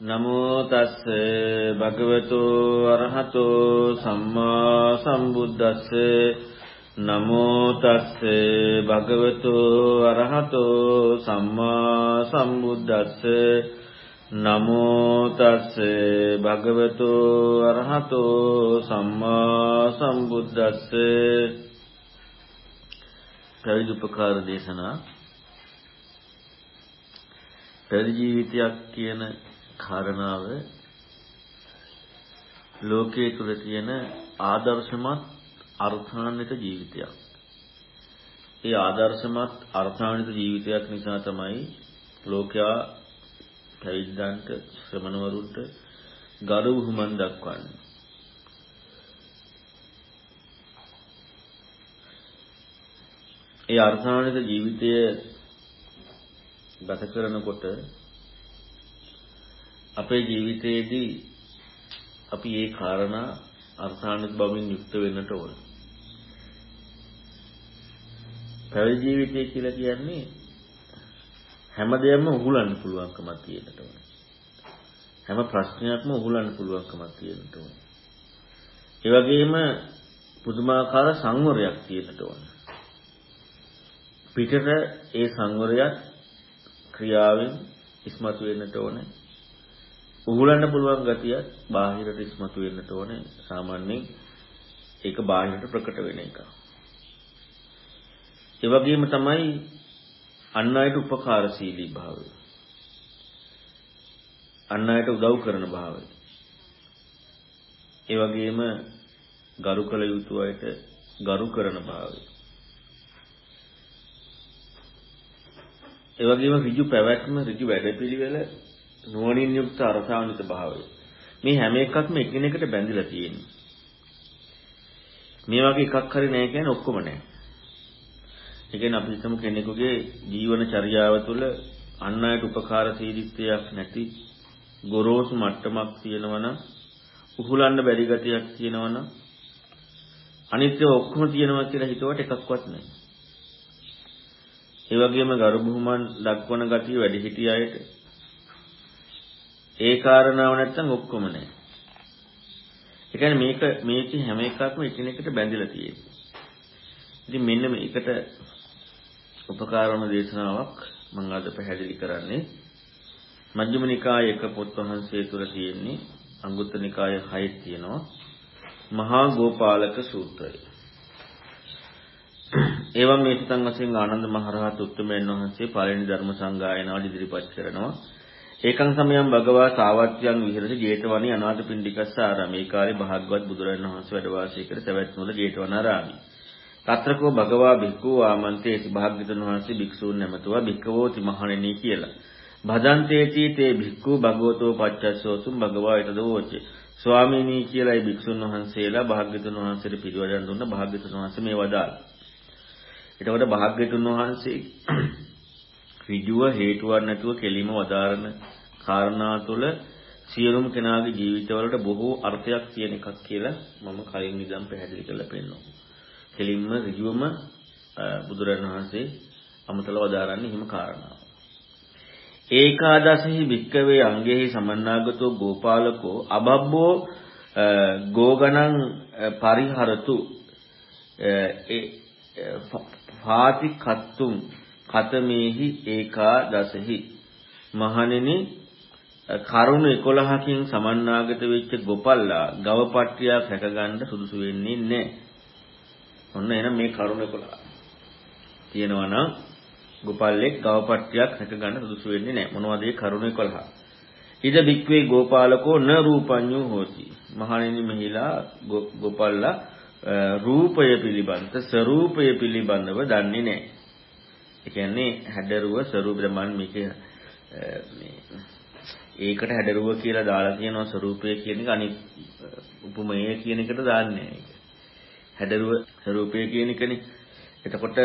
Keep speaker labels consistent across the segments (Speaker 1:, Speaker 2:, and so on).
Speaker 1: නමෝ තස්ස භගවතු අරහතෝ සම්මා සම්බුද්දස්ස. නමෝ තස්ස භගවතු අරහතෝ සම්මා සම්බුද්දස්ස. නමෝ තස්ස භගවතු අරහතෝ සම්මා සම්බුද්දස්ස. පැවිදි උපකාර දේශනා. පැවිදි ජීවිතයක් කියන කාරණාව ලෝකයේ තුල තියෙන ආදර්ශමත් අර්ථාන්විත ජීවිතයක්. ඒ ආදර්ශමත් අර්ථාන්විත ජීවිතයක් නිසා තමයි ලෝකයා පැවිද්දන්ට ශ්‍රමණවරුන්ට ගරු බුහුමන් දක්වන්නේ. ඒ අර්ථාන්විත ජීවිතය ගත කරනකොට අපේ ජීවිතයේදී අපි මේ කාරණා අර්ථාන්විත බවින් යුක්ත වෙන්නට ඕන. පැවිදි ජීවිතය කියලා කියන්නේ හැමදේම උහුලන්න පුළුවන්කමක් තියෙන්නට ඕන. හැම ප්‍රශ්නයක්ම උහුලන්න පුළුවන්කමක් තියෙන්නට ඕන. ඒ වගේම පුදුමාකාර සංවරයක් තියෙන්නට ඕන. පිටට ඒ සංවරයත් ක්‍රියාවෙන් ඉස්මතු වෙන්නට ඕනේ. උහුලන්න පුළුවන් ගතියත් බාහිරට ඉස්මතු වෙන්නට ඕනේ. සාමාන්‍යයෙන් ඒක බාහිරට ප්‍රකට වෙන එක. ඒ වගේම තමයි අන් අයට උපකාරශීලී භාවය. අන් අයට උදව් කරන භාවය. ඒ වගේම ගරු කළ යුතු අයට ගරු කරන භාවය. ඒ වගේම ඍජු පැවැත්ම ඍජු වැඩපිළිවෙල නුවණින් යුක්ත අරසාන්විත භාවය. මේ හැම එකක්ම එකිනෙකට බැඳිලා තියෙනවා. මේ වගේ එකක් හරි නැහැ කියන්නේ ඔක්කොම නැහැ. ඒ කියන්නේ අපි හිතමු කෙනෙකුගේ ජීවන චර්යාව තුළ අන් අයට උපකාර සීලිත්වයක් නැති ගොරෝසු මට්ටමක් තියෙනවා නම් උහුලන්න බැරි ගතියක් තියෙනවා නම් අනිත්‍ය ඔක්කොම තියෙනවා කියලා හිතුවට එකක්වත් නැහැ. ඒ වගේම ගරු බුහුමන් දක්වන ගතිය වැඩි හිටිය අයට ඒ කාරණාව නැත්තම් ඔක්කොම නැහැ. ඒ කියන්නේ මේක මේක හැම එකක්ම එකිනෙකට බැඳිලා තියෙනවා. ඉතින් මෙන්න මේකට උපකාර වන දේශනාවක් මම අද පැහැදිලි කරන්නේ මජ්ක්‍ධිම නිකායේ එක පොත් වහන්සේ තුල තියෙන්නේ අංගුත්තර නිකායේ 6 තියෙනවා මහා ගෝපාලක සූත්‍රය. එවම් මේ සිතන් වශයෙන් ආනන්ද මහරහත් උත්තමයන් වහන්සේ පළවෙනි ධර්ම සංගායනාව ඉදිරිපත් කරනවා. ඒකං සමයම් භගවා සාවත්‍යං විහෙරති ජේතවනී අනාථපිණ්ඩිකස්ස ආරාමේ කාලේ භාග්‍යවත් බුදුරජාණන් වහන්සේ වැඩ වාසය කර සවැත් නුවර ජේතවනාරාමී. తත්‍රකෝ භගවා භික්ඛු ආමන්තේති භාග්‍යතුන් වහන්සේ භික්ෂූන් නැමතුවා භික්ඛවෝති මහණෙනි කියලා. භදන්තේති තේ භික්ඛු භගවතෝ පච්චස්සෝසුම් භගවා ඊටදෝච. ස්වාමීනි කියලායි භික්ෂුන් වහන්සේලා භාග්‍යතුන් වහන්සේට පිළිවෙලෙන් දුන්න භාග්‍යතුන් වහන්සේ මේ වදාළා. එතකොට භාග්‍යතුන් වහන්සේ ඍජුව හේතුවක් නැතුව කෙලිම වදාරන කාරණා තුළ සියලුම කෙනාගේ ජීවිතවලට බොහෝ අර්ථයක් තියෙන එකක් කියලා මම කලින් ඉඳන් පැහැදිලි කරලා පෙන්නනවා. කෙලින්ම ඍජුවම බුදුරණන් වහන්සේ අමතල වදාරන්නේ හිම කාරණා. ඒකාදසහි භික්කවේ අංගෙහි සමන්නාගතෝ ගෝපාලකෝ අබබ්බෝ ගෝගණං පරිහරතු පාති කත්තුම් කතමේහි ඒකාදසහි මහණෙනි කරුණ 11කින් සමන්නාගත වෙච්ච ගොපල්ලා ගවපට්ටියක් හැකගන්න සුදුසු වෙන්නේ නැහැ. ඔන්න එහෙනම් මේ කරුණ 11 තියෙනවා නම් ගොපල්ලෙක් ගවපට්ටියක් හැකගන්න සුදුසු වෙන්නේ නැහැ. මොනවද ඒ කරුණ 11? ඉද බික්වේ ගෝපාලකෝ න රූපඤ්ඤෝ හෝති. මහණෙනි මෙහිලා ගොපල්ලා රූපය පිළිබඳ ස්වરૂපය පිළිබඳව දන්නේ නැහැ. ඒ කියන්නේ හැඩරුව ස්වરૂප මන් මේක මේ ඒකට හැඩරුව කියලා දාලා තියෙනවා ස්වરૂපය කියන එක අනිත් උපමේය කියන එකට දාන්නේ ඒක. හැඩරුව ස්වરૂපය කියන එකනේ. එතකොට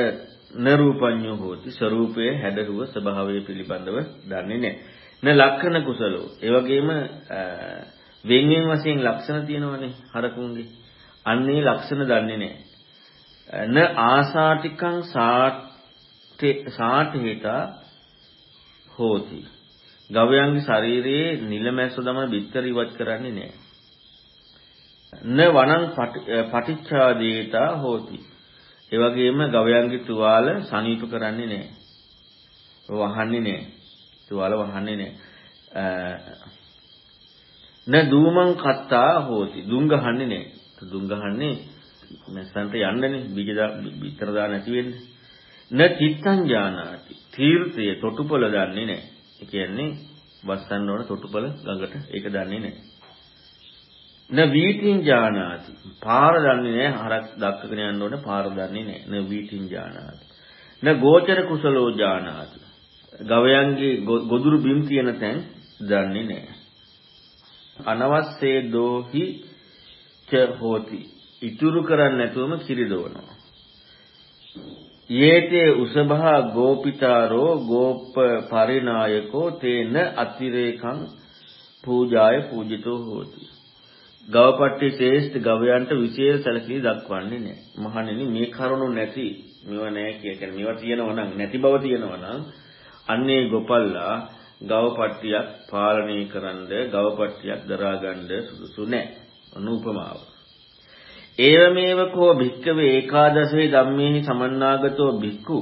Speaker 1: න රූපඤ්ඤෝ හෝති ස්වરૂපයේ හැඩරුව ස්වභාවය පිළිබඳව දන්නේ නැහැ. න ලක්ෂණ කුසලෝ. ඒ වගේම වෙන්වෙන් වශයෙන් ලක්ෂණ තියෙනවනේ හරකුන්ගේ. අන්නේ ලක්ෂණ දන්නේ නැහැ. න ආසාටිකං සාට් සාට්ඨේතා හෝති. ගවයන්ගේ ශරීරයේ නිලමැස්ස තමයි බිත්තර ඉවත් කරන්නේ නැහැ. න වනං පටිච්චාදීතා හෝති. ඒ වගේම ගවයන්ගේ තුවාල සනීප කරන්නේ නැහැ. වහන්නේ නැහැ. තුවාල වහන්නේ නැහැ. න දූමං කත්තා හෝති. දුම් ගහන්නේ නැහැ. දුම් ගහන්නේ නැසන්ට යන්නනේ බීජ බිත්තර දා නැති වෙන්නේ. න චිත්තං ඥානාති. තීර්ථය තොටුපළ දන්නේ නැහැ. ඒ කියන්නේ වස්සන්න ඕන තොටුපළ ගඟට ඒක දන්නේ නැහැ. න වීතින් ඥානාති. පාර දන්නේ නැහැ. හරක් දක්කගෙන යන්න ඕනේ පාර දන්නේ නැහැ. න වීතින් ඥානාති. න ගෝචර කුසලෝ ඥානාති. ගවයන්ගේ ගොදුරු බිම් තියෙන තැන් දන්නේ නැහැ. අනවස්සේ දෝහි ච හෝති. ඉතුරු කරන්නේ නැතුවම කිරි දවනවා. යේතේ උසභා ගෝපිතාරෝ ගෝප පරිනායකෝ තේන අතිරේකං පූජාය පූජිතෝ හෝති. ගවපට්ටි ශ්‍රේෂ්ඨ ගවයන්ට විශේෂ සැලකිලි දක්වන්නේ නැහැ. මහණෙනි මේ කරුණු නැති මේවා නැහැ කිය කියන්නේ මේවා තියෙනවා නම් නැති බව තියෙනවා නම් අන්නේ ගොපල්ලා ගවපට්ටියක් පාලනය කරන්න ගවපට්ටියක් දරාගන්න සුදුසු නැහැ. අනුපමාව. ඒවමේව කෝ භික්කවේ ඒකාදශේ ධම්මේහි සමන්නාගතෝ භික්ඛු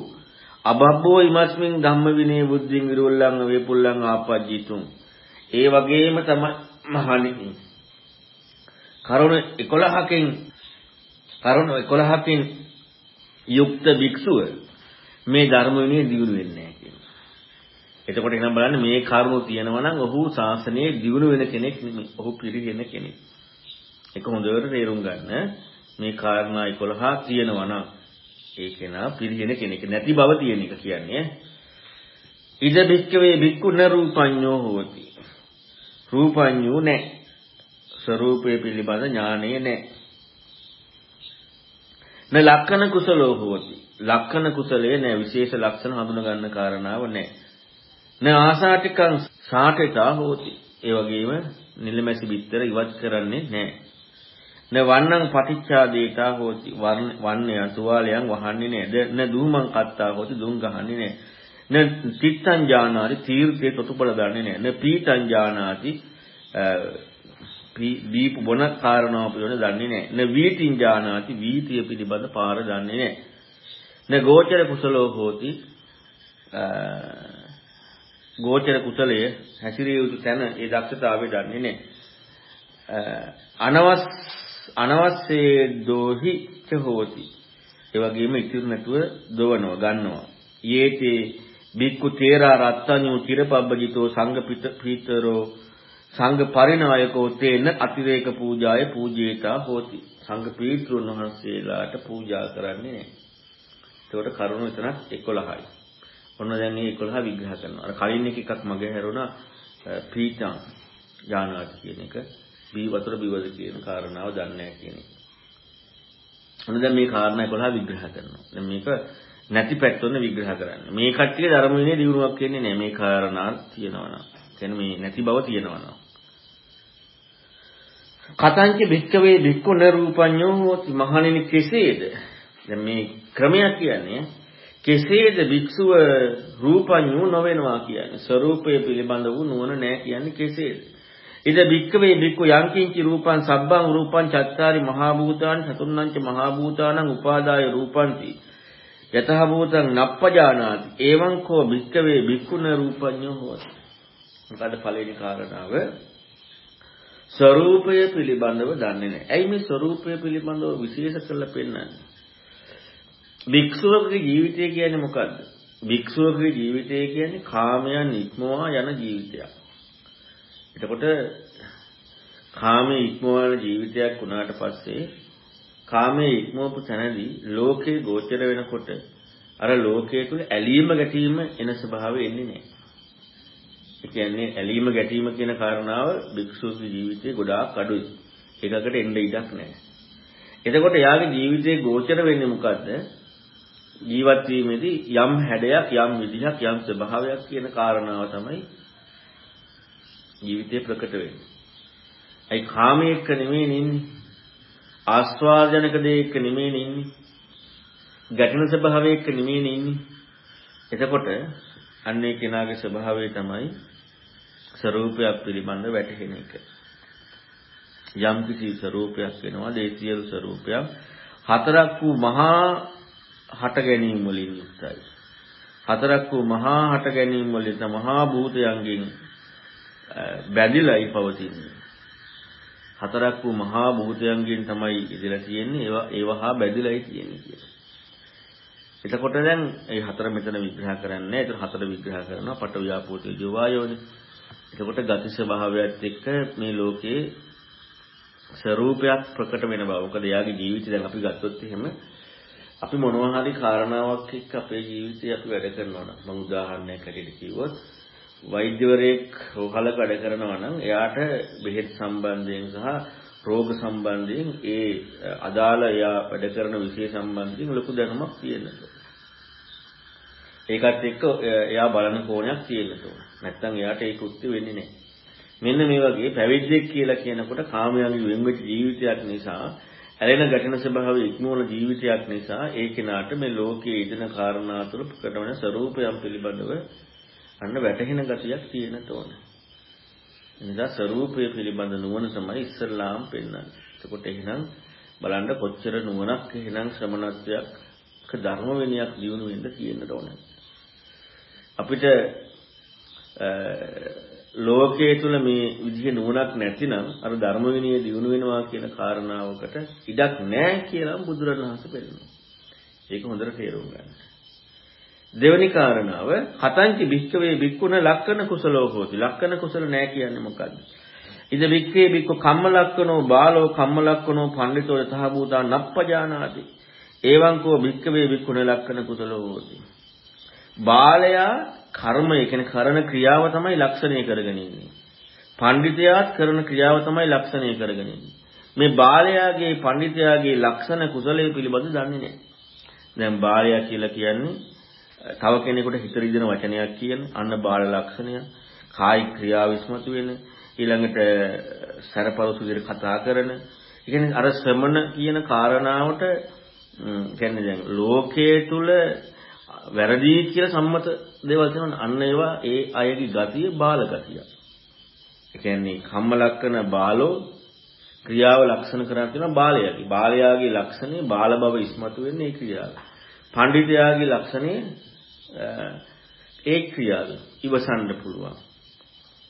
Speaker 1: අබබ්බෝ ඉමස්මින් ධම්ම විනේ බුද්ධින් විරෝල්ලං වේපුල්ලං ආපජ්ජිතුම් ඒ වගේම තමයි මහණෙනි කරුණ 11කින් කරුණ 11කින් යුක්ත භික්ෂුව මේ ධර්ම විනය දියුණු වෙන්නේ නැහැ කියනවා. එතකොට එහෙනම් බලන්න මේ කරුණු තියෙනවා නම් ඔහු ශාසනයේ දියුණු වෙන කෙනෙක් නෙමෙයි. ඔහු පිළිගෙන කෙනෙක්. ඒක හොඳට තේරුම් ගන්න. මේ කාරණා 11 තියෙනවා නම් ඒ කෙනා පිළිගෙන කෙනෙක් නැති බව තියෙන එක කියන්නේ. ඉද බික්කවේ බික්කු න රූපඤ්ඤෝ හෝති. රූපඤ්ඤෝ නැහැ. ස්වરૂපය පිළිබඳ ඥානය නැහැ. න ලක්කන කුසලෝ හෝති. ලක්කන කුසලයේ නැහැ විශේෂ ලක්ෂණ හඳුනා ගන්න කාරණාව නැහැ. න ආසාටිකං සාඨිතා හෝති. ඒ වගේම නිලමැසි බිත්තර ඉවත් කරන්නේ නැහැ. න වන්නං පටිච්චාදේතා හෝති වන්නය තුවාලයන් වහන්නේ නැහැ. න දුහමං කත්තා හෝති දුම් ගහන්නේ නැහැ. න තිත්තං ඥානාති තීර්ථයේ තොටුපළ දන්නේ නැහැ. න පීතං ඥානාති දීපු බොන කාරණාව පිළිබඳ දන්නේ නැහැ. න වීතිං ඥානාති වීතිය පිළිබඳ පාර දන්නේ නැහැ. න ගෝචර කුසලෝ හෝති ගෝචර කුසලය හැසිරිය යුතු තැන ඒ දක්ෂතාවය දන්නේ නැහැ. අනවස් අනවස්සේ දෝහි ච හෝති. ඒ වගේම ඉතිරි නැතුව දොවනවා ගන්නවා. යේතේ බික්කු තේරා රත්තඤ්ඤු තිරපබ්බජිතෝ සංඝ පීතරෝ සංඝ පරිනායකෝ තේන අතිරේක පූජාය පූජේතා හෝති. සංඝ පීතෘන් වහන්සේලාට පූජා කරන්නේ නැහැ. ඒකට කරුණු එතනත් 11යි. ඔන්න දැන් මේ 11 විග්‍රහ කරනවා. අර කලින් එක එකක් මගේ හැරුණා පීතං ඥානාති කියන එක. බී වතුර බිවද කියන කාරණාව දන්නේ නැහැ කියන එක. ඔන්න දැන් මේ කාරණා 11 විග්‍රහ කරනවා. දැන් මේක නැති පැත්තොන්න විග්‍රහ කරන්නේ. මේ කට්ටිය ධර්ම විනය දියුණුවක් කියන්නේ නැහැ මේ කාරණා තියෙනවා නම්. කියන්නේ මේ නැති බව තියෙනවා නම්. කතංච භික්කවේ භික්ඛු නරූපඤ්ඤෝ හෝති මහණෙනි කෙසේද? දැන් මේ ක්‍රමයක් කියන්නේ කෙසේද භික්ෂුව රූපඤ්ඤෝ නොවෙනවා කියන්නේ. ස්වરૂපය පිළිබඳ වූ නුවණ නැහැ කියන්නේ කෙසේද? ඉද භික්කවේ භික්ඛු යංකින්චි රූපං සබ්බං රූපං චත්තාරි මහා භූතානි සතුන්නංච මහා භූතානං උපාදාය රූපಂತಿ යතහ භූතං නප්පජානාති එවං කෝ භික්කවේ භික්ඛුන රූපඤ්ඤෝ හොති මොකද පළවෙනි කාරණාව ස්වરૂපය පිළිබඳව දන්නේ නැහැ. ඇයි මේ ස්වરૂපය පිළිබඳව විශේෂ කරලා පෙන්වන්නේ? භික්ෂුවකගේ ජීවිතය කියන්නේ මොකද්ද? භික්ෂුවකගේ ජීවිතය කියන්නේ කාමයන් ඉක්මවා යන ජීවිතයක්. එතකොට කාමයේ ඉක්මවන ජීවිතයක් වුණාට පස්සේ කාමයේ ඉක්මවපු තැනදී ලෝකේ ගෝචර වෙනකොට අර ලෝකයේ තුල ඇලීම ගැටීම එන ස්වභාවය එන්නේ නැහැ. ඒ කියන්නේ ඇලීම ගැටීම කියන කාරණාව භික්ෂුවගේ ජීවිතේ ගොඩාක් අඩුයි. ඒකකට එන්න ඉඩක් නැහැ. එතකොට යාගේ ජීවිතේ ගෝචර වෙන්නේ මොකද්ද? ජීවත් වීමේදී යම් හැඩයක් යම් විදිහක් යම් ස්වභාවයක් කියන කාරණාව තමයි ජීවිතේ ප්‍රකට වෙන්නේ. ඒ කාමයේ එක නෙමෙයි ඉන්නේ. ආස්වාදජනක දෙයක නෙමෙයි ඉන්නේ. ගැටෙන ස්වභාවයක නෙමෙයි ඉන්නේ. එතකොට අන්න ඒ කෙනාගේ ස්වභාවය තමයි ස්වરૂපයක් පිළිබඳ වැටහෙන එක. යම් කිසි ස්වરૂපයක් වෙනවා දේසියලු ස්වરૂපයක් හතරක් වූ මහා හට ගැනීම වලින් යුක්තයි. හතරක් වූ මහා හට ගැනීම වලින් මහා භූතයන්ගෙන් බැඳිලායි පවතින්නේ. හතරක් වූ මහා භූතයන්ගෙන් තමයි ඉඳලා තියෙන්නේ ඒවා ඒවහා බැඳිලායි තියෙන්නේ කියලා. එතකොට දැන් මේ හතර මෙතන විග්‍රහ කරන්නේ. ඒතර හතර විග්‍රහ කරනවා පට ව්‍යාපෝ තේජෝ වායෝනේ. එතකොට ගති ස්වභාවයත් එක්ක මේ ලෝකේ ස්වરૂපයක් ප්‍රකට වෙන බව. මොකද එයාගේ ජීවිතය දැන් අපි ගත්තොත් එහෙම අපි මොනවා හරි කාරණාවක් එක්ක අපේ ජීවිතය අපි වැඩ කරනවා නම් මම උදාහරණයක් හැටියට කිව්වොත් වෛද්‍යවරයෙක් රෝහලක වැඩ කරනවා නම් එයාට බෙහෙත් සම්බන්ධයෙන් සහ රෝග සම්බන්ධයෙන් ඒ අදාළ එයා වැඩ කරන විෂය සම්බන්ධයෙන් ලොකු දැනුමක් තියෙන්න ඒකත් එක්ක එයා බලන කෝණයක් තියෙන්න ඕන. නැත්තම් එයාට ඒ කෘත්‍ය වෙන්නේ නැහැ. මෙන්න මේ වගේ පැවිද්දෙක් කියලා කියනකොට කාමයන්ගේ වෙන්වෙච්ච ජීවිතයක් නිසා ඇලෙන ගැටෙන ස්වභාවය ඉක්මවන ජීවිතයක් නිසා ඒ කෙනාට මේ ලෝකයේ ඉදෙන කාරණා තුළ ප්‍රකට වන ස්වરૂපයන් පිළිබඳව අන්න වැටහෙන ගතියක් තියෙන්න ඕන. එනිසා ස්වરૂපය පිළිබඳ නුවණ තමයි ඉස්සල්ලාම පෙන්වන්නේ. එතකොට එහෙනම් බලන්න කොච්චර නුවණක් එහෙනම් ශ්‍රමණත්වයක් ධර්ම විනයක් දිනු වෙන්න තියෙන්න ඕන. අපිට ලෝකයේ තුල මේ විදිහේ නුවණක් නැතිනම් අර ධර්ම විනය දිනු වෙනවා කියන කාරණාවකට ඉඩක් නැහැ කියලා බුදුරණවහන්සේ පෙන්නනවා. ඒක හොඳට තේරුම් ගන්න. දෙවැනි කාරණාව හතංචි භික්කවේ භික්කුණ ලක්කන කුසලෝ හෝති. ලක්කන කුසල නැහැ කියන්නේ මොකද්ද? ඉද වික්කේ බික්ක කම්ම ලක්කනෝ බාලෝ කම්ම ලක්කනෝ පඬිතෝ යතහ භූතා නප්පජානාති. එවං කෝ භික්කවේ භික්කුණ ලක්කන කුසලෝ හෝති. බාලයා කර්මය කියන්නේ කරන ක්‍රියාව තමයි ලක්ෂණය කරගෙන ඉන්නේ. පඬිතයාත් කරන ක්‍රියාව තමයි ලක්ෂණය කරගෙන ඉන්නේ. මේ බාලයාගේ පඬිතයාගේ ලක්ෂණ කුසලයේ පිළිබඳ දන්නේ නැහැ. දැන් බාලයා කියලා කියන්නේ තව කෙනෙකුට හිත රිදෙන වචනයක් කියන අන්න බාල ලක්ෂණය, කායික ක්‍රියාව විස්මතු වෙන, ඊළඟට සරපරසු විදිහට කතා කරන. ඒ කියන්නේ අර ශ්‍රමණ කියන කාරණාවට කියන්නේ දැන් ලෝකයේ තුල වැරදි කියලා සම්මත දේවල් තියෙනවා අන්න ඒවා ඒ අයගේ ගතිය බාල ගතිය. ඒ කියන්නේ කම්මලක්කන බාලෝ ක්‍රියාව ලක්ෂණ කරා තියෙනවා බාලයාගේ. බාලයාගේ ලක්ෂණය බාල බව ඉස්මතු වෙන්නේ ඒ ක්‍රියාව. පඬිතයාගේ ලක්ෂණය ඒ ක්‍රියාව ඉවසන්න පුළුවන්.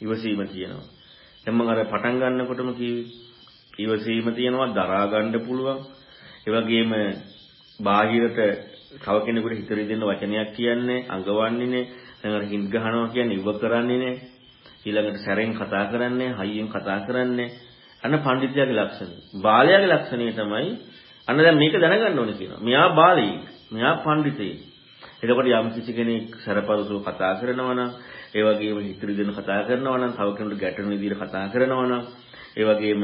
Speaker 1: ඉවසීම තියෙනවා. දැන් මම අර පටන් ගන්නකොටම කිව්වේ ඉවසීම තියෙනවා දරා ගන්න පුළුවන්. ඒ වගේම බාහිරට තව කෙනෙකුට හිත රිදෙන්න වචනයක් කියන්නේ අඟවන්නේ නේ. දැන් අර හිඳ ගහනවා කියන්නේ ඉව කරන්නේ නේ. ඊළඟට සැරෙන් කතා කරන්නේ, හයියෙන් කතා කරන්නේ. අන්න පඬිත්යාගේ ලක්ෂණය. බාලයාගේ ලක්ෂණය තමයි අන්න දැන් මේක දැනගන්න ඕනේ කියනවා. මෙයා බාලයෙක්. මෙයා පඬිතෙක්. එතකොට යම් කිසි කෙනෙක් සරපරුසව කතා කරනවා නම්, ඒ වගේම හිත රිදෙන කතා කරනවා නම්, තව කෙනෙකුට ගැටෙන විදිහට කතා කරනවා නම්, ඒ වගේම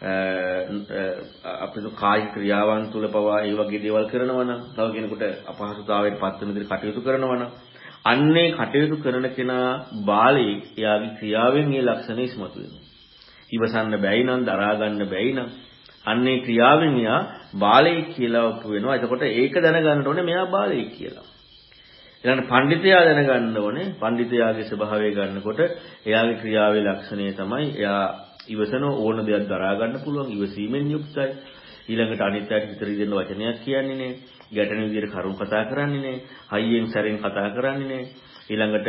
Speaker 1: අපේ කායික ක්‍රියාවන් තුල පවා ඒ වගේ දේවල් කරනවා නම් තව කෙනෙකුට අපහසුතාවයට පත් වෙන විදිහට කටයුතු කරනවා නම් අන්නේ කටයුතු කරන කෙනා බාලේ එයාගේ ක්‍රියාවෙන් මේ ලක්ෂණ ඉස්මතු වෙනවා. ඉවසන්න බැයි නම් දරා ගන්න බැයි නම් අන්නේ ක්‍රියාවෙන් එයා බාලේ කියලා ඔප්පු වෙනවා. එතකොට ඒක දැනගන්න ඕනේ මෙයා බාලේ කියලා. ඊළඟ පඬිතයා දැනගන්න ඕනේ පඬිතයාගේ ස්වභාවය ගන්නකොට එයාගේ ක්‍රියාවේ ලක්ෂණය තමයි එයා ඉවසන ඕන දෙයක් දරා ගන්න පුළුවන් ඉවසීමෙන් යුක්තයි. ඊළඟට අනිත් අයට විතර දෙන්න වචනයක් කියන්නේ නේ. ගැටෙන විදිහට කරුණ කතා කරන්නේ නේ. හයියෙන් සැරෙන් කතා කරන්නේ නේ. ඊළඟට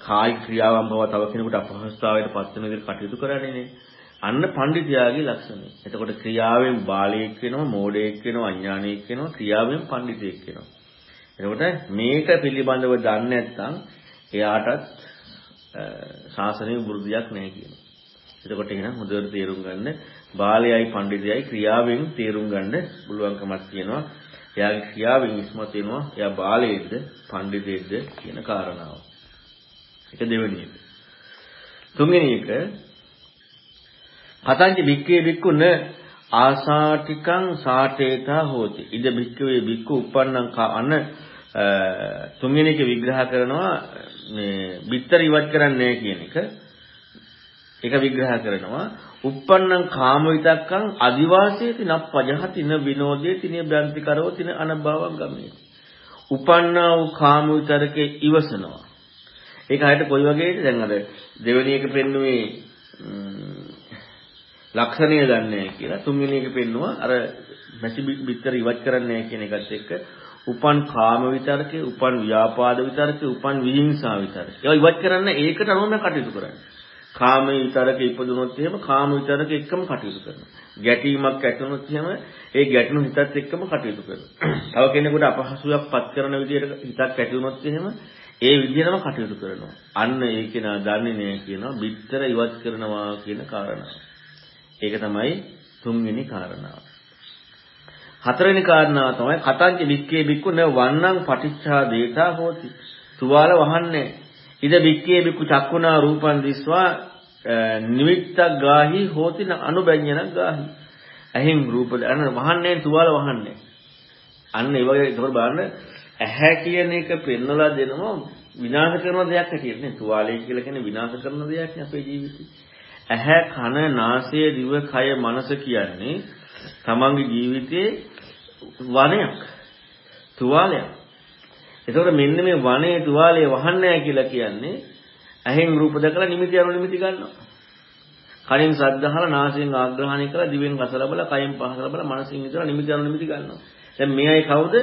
Speaker 1: කායික ක්‍රියාවන් බව තව කෙනෙකුට අපහසුතාවයට පත් වෙන විදිහට කටයුතු කරන්නේ නේ. අන්න පඬිතියාගේ ලක්ෂණය. එතකොට ක්‍රියාවෙන් බාලයෙක් වෙනවා, මෝඩයෙක් වෙනවා, අඥානියෙක් වෙනවා, ක්‍රියාවෙන් පඬිතෙක් වෙනවා. එතකොට මේක පිළිබඳව දන්නේ නැත්නම් එයාටත් ශාසනය වෘද්ධියක් නැහැ කියනවා. එතකොට එහෙනම් හොඳට තේරුම් ගන්න බාලයයි පඬිතයයි ක්‍රියාවෙන් තේරුම් ගන්න පුළුවන්කමක් තියෙනවා. එයාගේ ක්‍රියාවෙන් ඉස්මතු වෙනවා එයා බාලයේද පඬිතයේද කියන කාරණාව. ඒක දෙවෙනි එක. තුන්වෙනි එක කතංච වික්කේ වික්කුන ආසාටිකං සාටේතා හෝති. ඉද භික්කවේ භික්ඛු උප්පන්නං අන තුන්වෙනි එක විග්‍රහ කරනවා මේ බිත්තර ඉවත් කරන්නේ කියන එක. ඒක විග්‍රහ කරනවා uppannam කාම විතක්කං අදිවාසේති නප්පජහති න විනෝදේති න බ්‍යන්ති කරෝති න අනභවං ගමේ උපන්නා වූ කාම විතරකේ ඉවසනවා ඒක හරියට කොයි වගේද දැන් අර දෙවෙනි එක පෙන්නුවේ ලක්ෂණය දන්නේ කියලා තුන්වෙනි එක පෙන්නුවා අර මැසි බිත්තර ඉවත් කරන්නේ නැහැ කියන එකත් එක්ක උපන් කාම විතරකේ උපන් ව්‍යාපාද විතරකේ උපන් විහිංසා විතරකේ ඒවා ඉවත් කරන්න ඒකට අනුව කටයුතු කරන්නේ කාමයේ විතරක ඉපදුනොත් එහෙම කාම විතරක එක්කම කටයුතු කරනවා. ගැටීමක් ඇති වුණොත් එහෙම ඒ ගැටුණු හිතත් එක්කම කටයුතු කරනවා. තව කෙනෙකුට අපහසුයක් පත් කරන විදිහට හිතක් ඇති වුණොත් එහෙම ඒ විදිහටම කටයුතු කරනවා. අන්න ඒ කෙනා දන්නේ නැහැ කියනවා bitter ඉවත් කරනවා කියන කාරණාව. ඒක තමයි තුන්වෙනි කාරණාව. හතරවෙනි කාරණාව තමයි කතංච වික්කේ බික්කු න වන්නං පටිච්චා දේතා හෝති. තුවාල වහන්නේ ඉද බික්කේ බිකු චක්කුණා රූපං දිස්වා නිමිත්තක් ගාහි හෝතින අනුබඤ්ඤණක් ගාහි. ඇහෙන් රූප අන්න වහන්නේ තුවාල වහන්නේ. අන්න ඒ වගේ ඒක බලන්න ඇහැ කියන එක පෙන්වලා දෙනවා විනාශ කරන දෙයක් හැටියට නේ. තුවාලය කියලා කියන්නේ විනාශ කරන දෙයක් නේ අපේ ජීවිතේ. ඇහැ කන නාසය දිව කය මනස කියන්නේ තමන්ගේ ජීවිතයේ වනයක්. තුවාලයක්. එතකොට මෙන්න මේ වනයේ තුවාලය වහන්නේ කියලා කියන්නේ ඇහෙන් රූප දැකලා නිමිති අරු නිමිති ගන්නවා. කනින් ශබ්ද අහලා නාසයෙන් ආග්‍රහණය කරලා දිවෙන් රස ලබලා කයෙන් පහස ලබලා මනසින් විතර නිමිති අරු නිමිති ගන්නවා. දැන් මේ අය කවුද?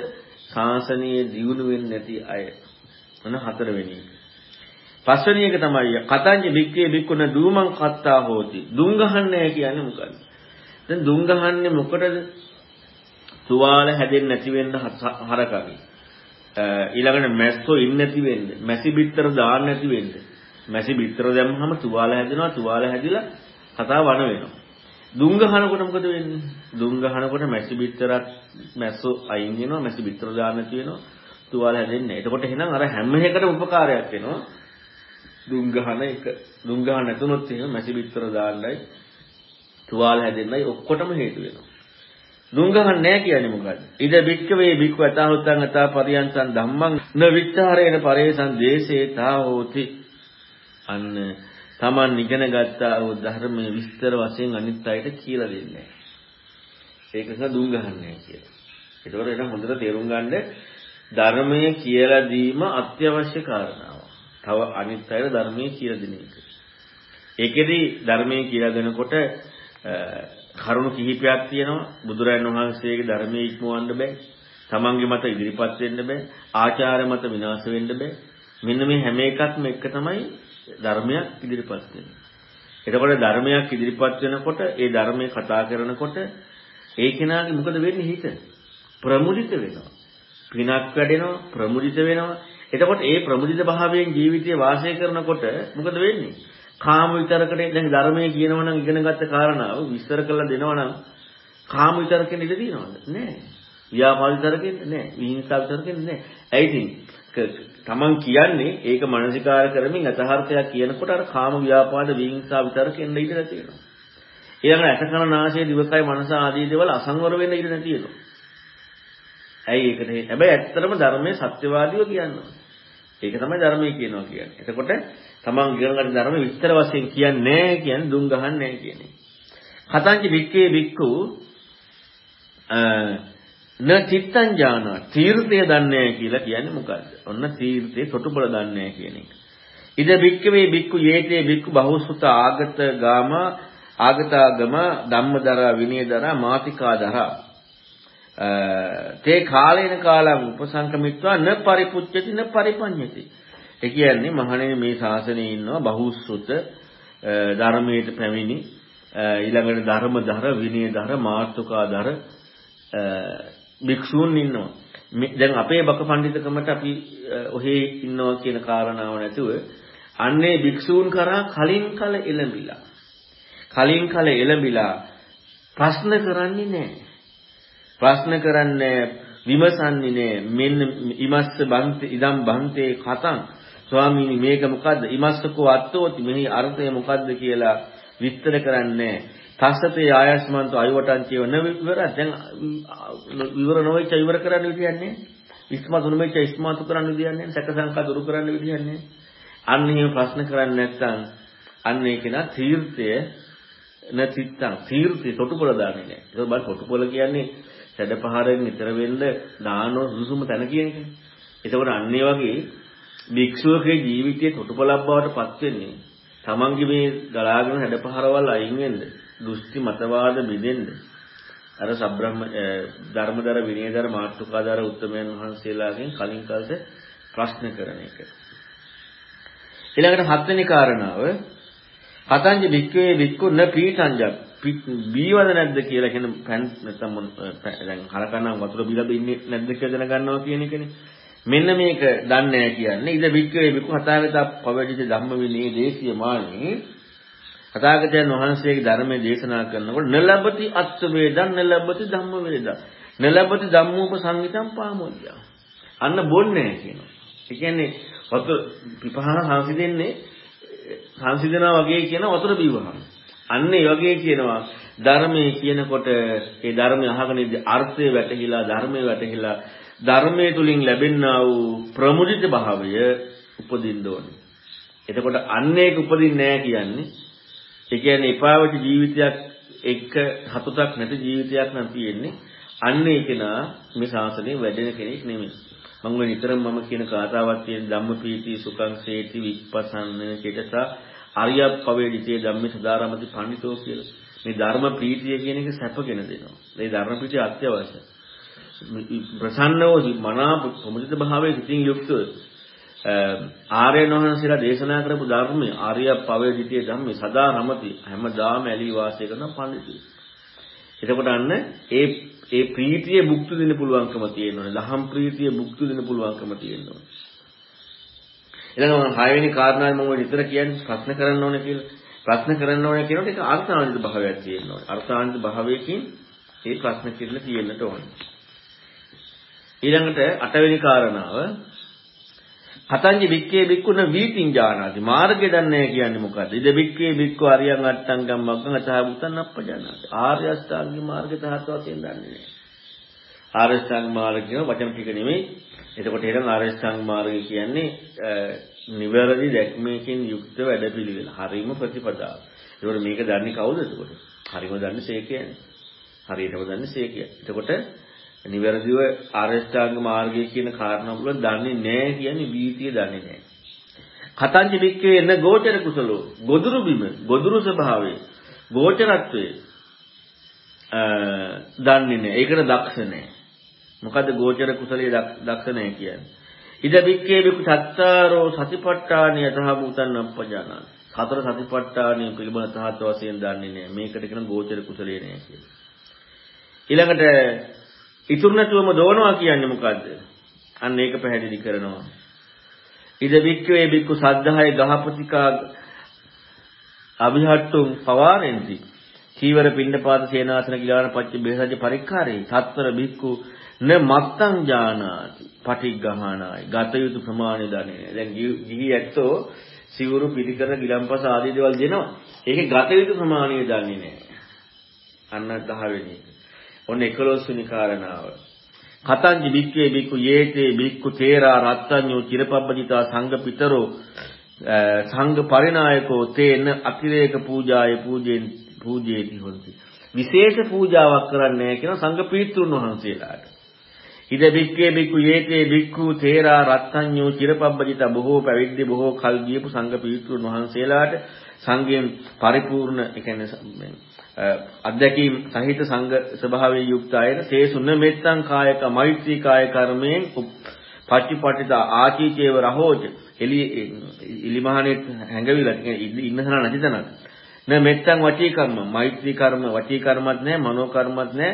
Speaker 1: සාසනීය දියුණු වෙන්නේ නැති අය. මොන හතරවෙනි එක. පස්වෙනි එක තමයි කතංජ බික්කේ බික්කුණ දූමං කත්තා හෝති. දුම් ගහන්නේ කියන්නේ මොකද්ද? දැන් දුම් ගහන්නේ මොකටද? තුවාල හැදෙන්නේ නැති වෙන්න හරකගේ. ඊළඟට මැස්සෝ ඉන්නේ නැති වෙන්න, මැසි බිත්තර දාන්න නැති වෙන්න. මැසි බිත්තර දැම්මහම තුවාල හැදෙනවා, තුවාල හැදිලා කතාව වන වෙනවා. දුම් ගහනකොට මොකද වෙන්නේ? දුම් ගහනකොට මැසි බිත්තරක් මැස්සෝ අයින් වෙනවා, මැසි බිත්තර දාන්න නැති වෙනවා, තුවාල හැදෙන්නේ. එතකොට එහෙනම් අර හැම එකටම උපකාරයක් වෙනවා. දුම් ගහන එක. දුම් ගහන්න නැතුනොත් එහෙනම් මැසි බිත්තර දාන්නයි තුවාල හැදෙන්නයි ඔක්කොටම හේතු වෙනවා. දුම් ගහන්නේ නැහැ කියන්නේ මොකද්ද? ඉද බික්කවේ බික්ව අතහොත්තං අතා පරියන්තං ධම්මං න විචාරේන පරේසං දේශේ තා හෝති. අන්න Taman ඉගෙන ගත්තා වූ ධර්මයේ විස්තර වශයෙන් අනිත් අයට කියලා දෙන්නේ නැහැ. ඒක නිසා දුම් ගහන්නේ කියලා. ඒකෝර එන හොඳට තේරුම් ගන්න ධර්මයේ කියලා දීම අත්‍යවශ්‍ය කාරණාවක්. තව අනිත් අයට ධර්මයේ කියලා දෙන එක. ඒකෙදි ධර්මයේ කියලා දෙනකොට කරුණු කිහිපයක් තියෙනවා බුදුරජාණන් වහන්සේගේ ධර්මයේ ඉක්මවන්න බෑ. තමන්ගේ මත ඉදිරිපත් වෙන්න බෑ. ආචාර මත විනාශ වෙන්න බෑ. මෙන්න මේ හැම එකක්ම එක තමයි ධර්මයක් ඉදිරිපත් වෙන්නේ. එතකොට ධර්මයක් ඉදිරිපත් වෙනකොට ඒ ධර්මයේ කතා කරනකොට ඒ කෙනාගේ මොකද වෙන්නේ හිත? ප්‍රමුදිත වෙනවා. පිනක් වැඩෙනවා, ප්‍රමුදිත වෙනවා. එතකොට ඒ ප්‍රමුදිත භාවයෙන් ජීවිතය වාසය කරනකොට මොකද වෙන්නේ? කාම විතරකට දැන් ධර්මයේ කියනවා නම් ඉගෙනගත්ත කාරණාව විස්තර කරලා දෙනවා නම් කාම විතරකෙන් ඉඳ තියනවද? නෑ. ව්‍යාපාද විතරකෙන් නෑ. විහිංසාව විතරකෙන් නෑ. ඇයි තමන් කියන්නේ ඒක මානසිකාර කරමින් අතහර්ථයක් කියනකොට අර කාම ව්‍යාපාද විහිංසාව විතරකෙන් ඉඳ තියෙනවා. ඊළඟට ඇස කන නාසය දිවකය මනස ආදී දේවල් අසංවර වෙන්න ඉඩ නැතිනවා. ඇයි ඒකට? හැබැයි ඇත්තටම ධර්මයේ සත්‍යවාදීව කියනවා. ඒක තමයි ධර්මයේ කියනවා කියන්නේ. එතකොට තමන් ඉගෙන ගන්න ධර්ම විස්තර වශයෙන් කියන්නේ කියන්නේ දුම් ගහන්නේ කියන්නේ. කතංච වික්කේ වික්කු න චිත්තං ඥාන තීර්ථය දන්නේ කියලා කියන්නේ මොකද්ද? ඔන්න තීර්ථයේ තොටුපළ දන්නේ කියන එක. ඉද වික්කවේ වික්කු යේතේ වික්කු බහුසුත ආගත ගාම ආගතාගම ධම්මදරා විනයදරා මාතිකාදරා තේ කාලේන කාලම් උපසංකමිත්වා න පරිපුච්ඡති න පරිපඤ්ඤති. ඒ කියන්නේ මහණෙනි මේ ශාසනයේ ඉන්නවා බහුසුත ධර්මයට පැමිණි ඊළඟට ධර්මදර විනයදර මාර්තුකාදර භික්ෂූන් ඉන්නවා. දැන් අපේ බක පඬිතුකමට අපි ඔහේ ඉන්නවා කියන කාරණාව නැතුව අන්නේ භික්ෂූන් කරා කලින් කල එළඹිලා. කලින් කල එළඹිලා ප්‍රශ්න කරන්නේ නැහැ. ප්‍රශ්න කරන්නේ විමසන්නේ නෑ. මෙන්න ඉමස්ස බන්ත ඉදම් බන්තේ කතං. ස්වාමීනි මේක මොකද්ද? ඉමස්සකෝ අත්තෝති. මෙහි අර්ථය මොකද්ද කියලා විස්තර කරන්නේ. තස්සතේ ආයස්මන්ත අයවටන් කියව නවිවර. දැන් විවර නොවෙච්ච ඉවර කරන්න විදියක් නෑ ඉස්මතු නොවෙච්ච ඉස්මතු කරන්න විදියක් නෑ සැක සංකා දුරු කරන්න විදියක් නෑ අන්න එහෙම ප්‍රශ්න කරන්නේ නැත්නම් අන්න ඒක නා තීර්ථය නැතිත්තම් තීර්ථය තොටුපොළ දාන්නේ නෑ ඒක බල තොටුපොළ කියන්නේ සැඩ පහරෙන් නිතර වෙන්න දාන සුසුම තැන කියන එක. ඒකෝර අන්නේ වගේ භික්ෂුවකේ ජීවිතයේ තොටුපළක් බවට පත් වෙන්නේ තමන්ගේ මේ ගලාගෙන හැඩපහරවල් අයින් වෙන්න, දෘෂ්ටි මතවාද බෙදෙන්න. අර සබ්‍රහ්ම ධර්මදර විනයදර මාත්‍රිකාදර උත්තමයන් වහන්සේලාගෙන් කලින් කාලේ ප්‍රශ්න කරන එක. ඊළඟට හත්වෙනි කාරණාව පතංජ භික්ඛවේ භික්ඛු න පීඨංජක් බීවද නැද්ද කියලා කියන පැන් නැත්නම් දැන් හරකනම් වතුර බීලා ඉන්නේ නැද්ද කියලා දැනගන්නවා කියන එකනේ. මෙන්න මේක දන්නේ නැහැ කියන්නේ. ඉද භික්ඛවේ භික්ඛු හතාගත පවදිත ධම්ම විනී දේශීය මානේ තථාගතයන් වහන්සේගේ ධර්මයේ දේශනා කරනකොට නලබති අත්ථ වේදන් නලබති ධම්ම වේදන් නලබති ධම්මෝප සංගිතම් පාමොච්චා. අන්න බොන්නේ කියනවා. ඒ කියන්නේ වතුර පිපහන සංසිඳෙන්නේ සංසිඳනවා වගේ කියන වතුර බිව්වහම. අන්න ඒ වගේ කියනවා ධර්මයේ කියනකොට ඒ ධර්මය අහගෙන ඉඳි අර්ථය වැටහිලා ධර්මයේ වැටහිලා ධර්මයේ තුලින් ලැබෙනා වූ ප්‍රමුදිත භාවය උපදින්න ඕනේ. එතකොට අන්න ඒක උපදින්නේ නැහැ කියන්නේ ඒ කියන්නේ එපාවච ජීවිතයක් එක්ක හතුටක් නැති ජීවිතයක් නම් තියෙන්නේ අන්න ඒකනා මේ ශාසනයේ වැඩෙන කෙනෙක් නෙමෙයි. මම ඔය නිතරම මම කියන කාතාවක් තියෙන ධම්මපීති සුඛං සේති විපස්සන්න චේතසා ආර්ය පවේදිතේ ධම්මේ සදාරමති පඬිතෝ කියලා. මේ ධර්ම ප්‍රීතිය කියන එක සැපගෙන දෙනවා. මේ ධර්ම ප්‍රීතිය අත්‍යවශ්‍යයි. ප්‍රසන්නව මනා සමුදිත භාවයේ සිතින් යුක්තව ආර්යයන් වහන්සේලා දේශනා කරපු ධර්මයේ ආර්ය පවේදිතේ ධම්මේ සදා රමති හැමදාම ඇලී වාසය කරන පඬිතුයි. එතකොට අන්න ඒ ඒ ප්‍රීතිය භුක්ති දෙන්න පුළුවන්කම තියෙනවනේ. දහම් ප්‍රීතිය භුක්ති දෙන්න පුළුවන්කම තියෙනවා. ඊළඟ හයවෙනි කාරණාව මම විතර කියන්නේ ප්‍රශ්න කරන්න ඕනේ කියලා. ප්‍රශ්න කරන්න ඕනේ කියනකොට ඒක අර්ථාන්විත භාවයක් තියෙනවා. අර්ථාන්විත භාවයකින් ඒ ප්‍රශ්න කිරලා තියෙන්නට ඕනේ. ඊළඟට අටවෙනි කාරණාව හතංජි වික්කේ බික්කුණ වීතිං ජානාති මාර්ගය දන්නේ කියන්නේ මොකද්ද? ඉද වික්කේ බික්කු අරියං අට්ටංගම් මග්ගං අතහබුතන් අප්පජානාති. ආර්ය අෂ්ටාංගික මාර්ගය තහත් වශයෙන් දන්නේ නැහැ. ආර්ය අෂ්ටාංග මාර්ගය කියන වචන ටික නෙමෙයි. එතකොට එහෙනම් ආර්ය අෂ්ටාංග මාර්ගය කියන්නේ නිවැරදි දැක්මකින් යුක්ත වැඩපිළිවෙල. හරීම ප්‍රතිපදාව. ඒකෝට මේක දන්නේ කවුද එතකොට? හරීම දන්නේ සේකයනේ. හරියටම දන්නේ සේකය. එතකොට නිවැරදිව ආරෂ්ඨාංග මාර්ගය කියන කාරණා වල දන්නේ නැහැ කියන්නේ බීතිය දන්නේ නැහැ. කතංච වික්කේ එන ගෝචර කුසලෝ ගොදුරු බිම ගොදුරු ස්වභාවය ගෝචරත්වයේ දන්නේ නැහැ. ඒකට දක්ෂ නැහැ. මොකද ගෝචර කුසලයේ දක්ෂ නැහැ කියන්නේ. ඉද වික්කේ බිකු සත්තාරෝ සතිපට්ඨානිය තහ භූතන් අපජානන. හතර සතිපට්ඨානිය පිළිබඳ තහත් වශයෙන් දන්නේ නැහැ. මේකට කියන ගෝචර කුසලයේ නැහැ කියලා. ඊළඟට ඉතුරු නැතුවම දෝනවා කියන්නේ මොකද්ද? අන්න ඒක පැහැදිලි කරනවා. ඉද වික්කවේ බික්කු සද්ධාය ගහපතිකා අභිහට්ටුම් පවාරෙන්ති. චීවර පිණ්ඩපාත සේනාසන ගිලාන පච්ච බේසජ පරික්කාරේ සත්තර බික්කු න මත්තං ජානාති පටිග්ගහනායි ගත යුතු ප්‍රමාණය දන්නේ නැහැ. දැන් ගිහි ඇත්තෝ සිවුරු පිළිකර ගිලම්පස ආදී දේවල් දෙනවා. ඒකේ ගත යුතු ප්‍රමාණය දන්නේ නැහැ. අන්න 10 වෙනි එක. ඔන්න 11 වෙනි කාරණාව. කතංජි බික්කේ බික්කු යේතේ බික්කු තේරා රත්ත්‍ඤ්ඤෝ චිරපබ්බජිතා සංඝ පිතරෝ සංඝ පරිනායකෝ තේන අතිරේක පූජාය පූජෙන් පූජේති හොಂತಿ. විශේෂ පූජාවක් කරන්නේ නැහැ කියන සංඝ පීත්‍රුන් වහන්සේලාට. ඉද බික්කේ බික්කු යේතේ බික්කු තේරා රත්ත්‍ඤ්ඤෝ චිරපබ්බජිතා බොහෝ පැවිද්ද බොහෝ කල් ගියපු සංඝ පීත්‍රුන් වහන්සේලාට සංඝයෙන් පරිපූර්ණ ඒ කියන්නේ අධ්‍යක්ීම් සහිත සංඝ ස්වභාවයේ යුක්ත අයන තේසුන්න මෙත්තං කායක මෛත්‍රී කාය කර්මයෙන් පටිපටිත ආචීචේව රහෝජ එලි ඉලිමහනේ හැඟවිලා ඉන්න තැන නැති තැනක්. නෑ මෙත්තං වචී කර්ම. මෛත්‍රී කර්ම වචී කර්මත් නෑ මනෝ කර්මත් නෑ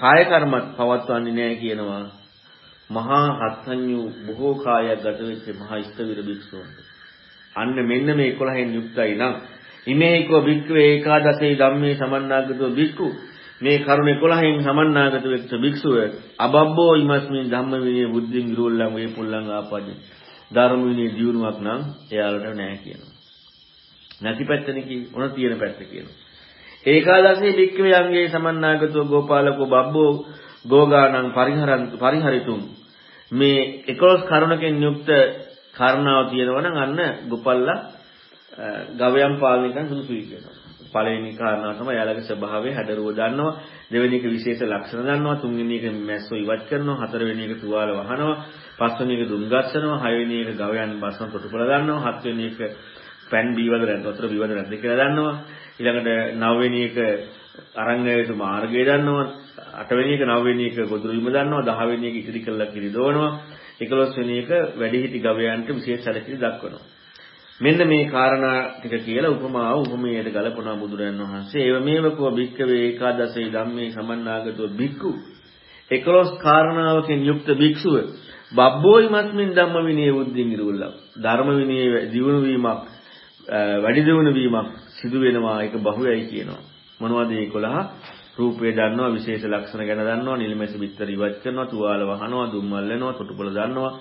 Speaker 1: කාය කර්මත් පවත්වන්නේ නෑ කියනවා. මහා හත්සඤ්ඤු බොහෝ කායයක් ගත වෙච්ච මහා ඉස්තවිර භික්ෂුවන්ට අන්න මෙන්න මේ 11න් යුක්තයි නම් ඉමේකෝ භික්ඛවේ ඒකාදසේ ධම්මේ සමන්නාගතෝ භික්ඛු. මේ කරුණ 11න් සමන්නාගත වෙච්ච භික්ෂුව අබබ්බෝ ඉමස්මින් ධම්ම විනය බුද්ධින් විරෝල්ලං වේ පුල්ලං ආපජ්ජ ධර්ම විනය දියුණුවක් නම් එයාලට නැහැ කියනවා. නැති පැත්තනේ කි උන තියෙන පැත්ත කියනවා. ඒකාදසේ භික්ඛවේ අංගේ සමන්නාගතෝ ගෝපාලකෝ බබ්බෝ ගෝගානං පරිහරන්තු පරිහරිතුම්. මේ 11 කරුණකින් යුක්ත කාරණාව තියෙනවා නම් අන්න ගොපල්ලා ගවයන් පාලනය කරන සුදුසුයි කියනවා. පළවෙනි කාරණාව තමයි යාළගේ ස්වභාවය හැඩරුව දන්නවා. දෙවෙනි එක විශේෂ ලක්ෂණ දන්නවා. තුන්වෙනි එක මැස්සෝ ඉවත් කරනවා. හතරවෙනි එක තුවාල වහනවා. පස්වෙනි එක දුම් ගස්සනවා, හයවෙනි එක ගවයන් බස්සන තොටුපළ ගන්නවා, හත්වෙනි එක පෑන් බීවද නැද්ද වතුර බීවද නැද්ද කියලා දන්නවා. ඊළඟට නවවෙනි එක අරන් යුතු මාර්ගය දන්නවා. අටවෙනි එක නවවෙනි එක ගොදුරු වීම දන්නවා. දහවෙනි එක ඉතිරි කළා කිරි දෝනවා. 11 වෙනි එක වැඩිහිටි ගවයන්ට විශේෂ සැලකිලි දක්වනවා. මෙන්න මේ කාරණා ටික කියලා උපමාව උපමේයට ගලපනවා බුදුරජාන් වහන්සේ. ඒව මේවකෝ භික්කවේ ඒකාදසයි ධම්මේ සමන්නාගතෝ භික්ඛු 11 කාරණාවකින් යුක්ත භික්ෂුව බබ්බෝයිමත්මින් ධම්ම විනය උද්දින් ඉරුල්ලක්. ධර්ම විනය දියුණු වීමක් වැඩි දියුණු වීමක් සිදු වෙනවා ඒක බහුවයි කියනවා. මොනවද මේ 11? රූපය දන්නවා විශේෂ ලක්ෂණ ගැන දන්නවා නිල්මැසි බිත්තර ඉවත් කරනවා තුවාල වහනවා දුම්මල් වෙනවා තොටුපළ දන්නවා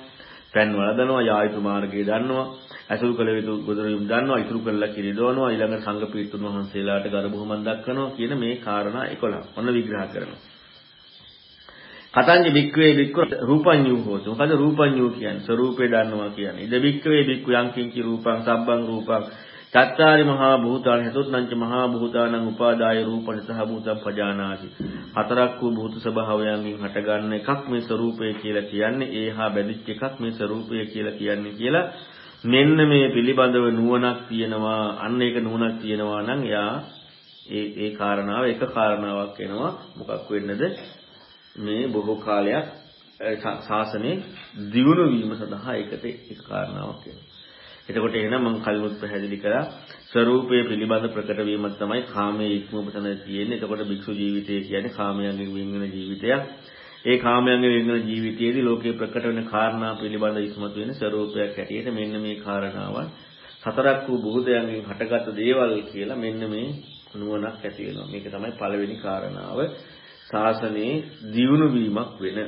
Speaker 1: පෑන් වලදනවා යායුතු මාර්ගය දන්නවා ඇසුරු කළ යුතු ගොදුරුම් දන්නවා ඉතුරු කළා කිරිදවනවා ඊළඟ සංඝ පීඨුන් වහන්සේලාට ගරු බුහුමන් දක්වනවා කියන මේ කාරණා 11 ඔන්න විග්‍රහ කරනවා. කතංජ බික්කවේ බික්ක රූපඤ්ඤු හෝතු. මොකද රූපඤ්ඤු කියන්නේ ස්වરૂපේ දන්නවා කියන්නේ. ඉද බික්කවේ බික්ක යං කිංචි රූපං සබ්බං රූපං. චත්තාරි මහා භූතානි හතොත්නංච මහා භූතානං උපාදාය රූපං සහ භූතං පජානාති. හතරක් වූ භූත ස්වභාවයන්ගෙන් හටගන්න එකක් මේ ස්වરૂපය කියලා කියන්නේ. ඒහා බැඳිච්ච එකක් මේ ස්වરૂපය කියලා කියන්නේ කියලා මෙන්න මේ පිළිබඳව නුවණක් තියෙනවා. අන්න ඒක නුවණක් තියෙනවා නම් එයා ඒ ඒ කාරණාව එක කාරණාවක් වෙනවා. මොකක් වෙන්නද? මේ බොහෝ කාලයක් ශාසනයේ දියුණු වීම සඳහා ඒකට එක කාරණාවක් වෙනවා. එතකොට එහෙනම් මම කලිමුත් පැහැදිලි කරා ස්වરૂපයේ පිළිබඳ ප්‍රකට වීමක් තමයි කාමයේ ඉක්මවතන තියෙන්නේ. එතකොට භික්ෂු ජීවිතය කියන්නේ කාමයන්ගෙන් වෙන් වෙන ජීවිතයක්. ඒ කාමයන්ගෙන් වෙන් වෙන ජීවිතයේදී ලෝකේ ප්‍රකට වෙන කාරණා පිළිබඳ ඉස්මතු වෙන ස්වરૂපයක් හැටියට මෙන්න මේ කාරණාවන් සතරක් වූ බුදුදයන්ගෙන් හටගත් දේවල් කියලා මෙන්න මේ නුවණක් ඇති වෙනවා. මේක තමයි පළවෙනි කාරණාව. ශාසනයේ දියුණු වීමක් වෙන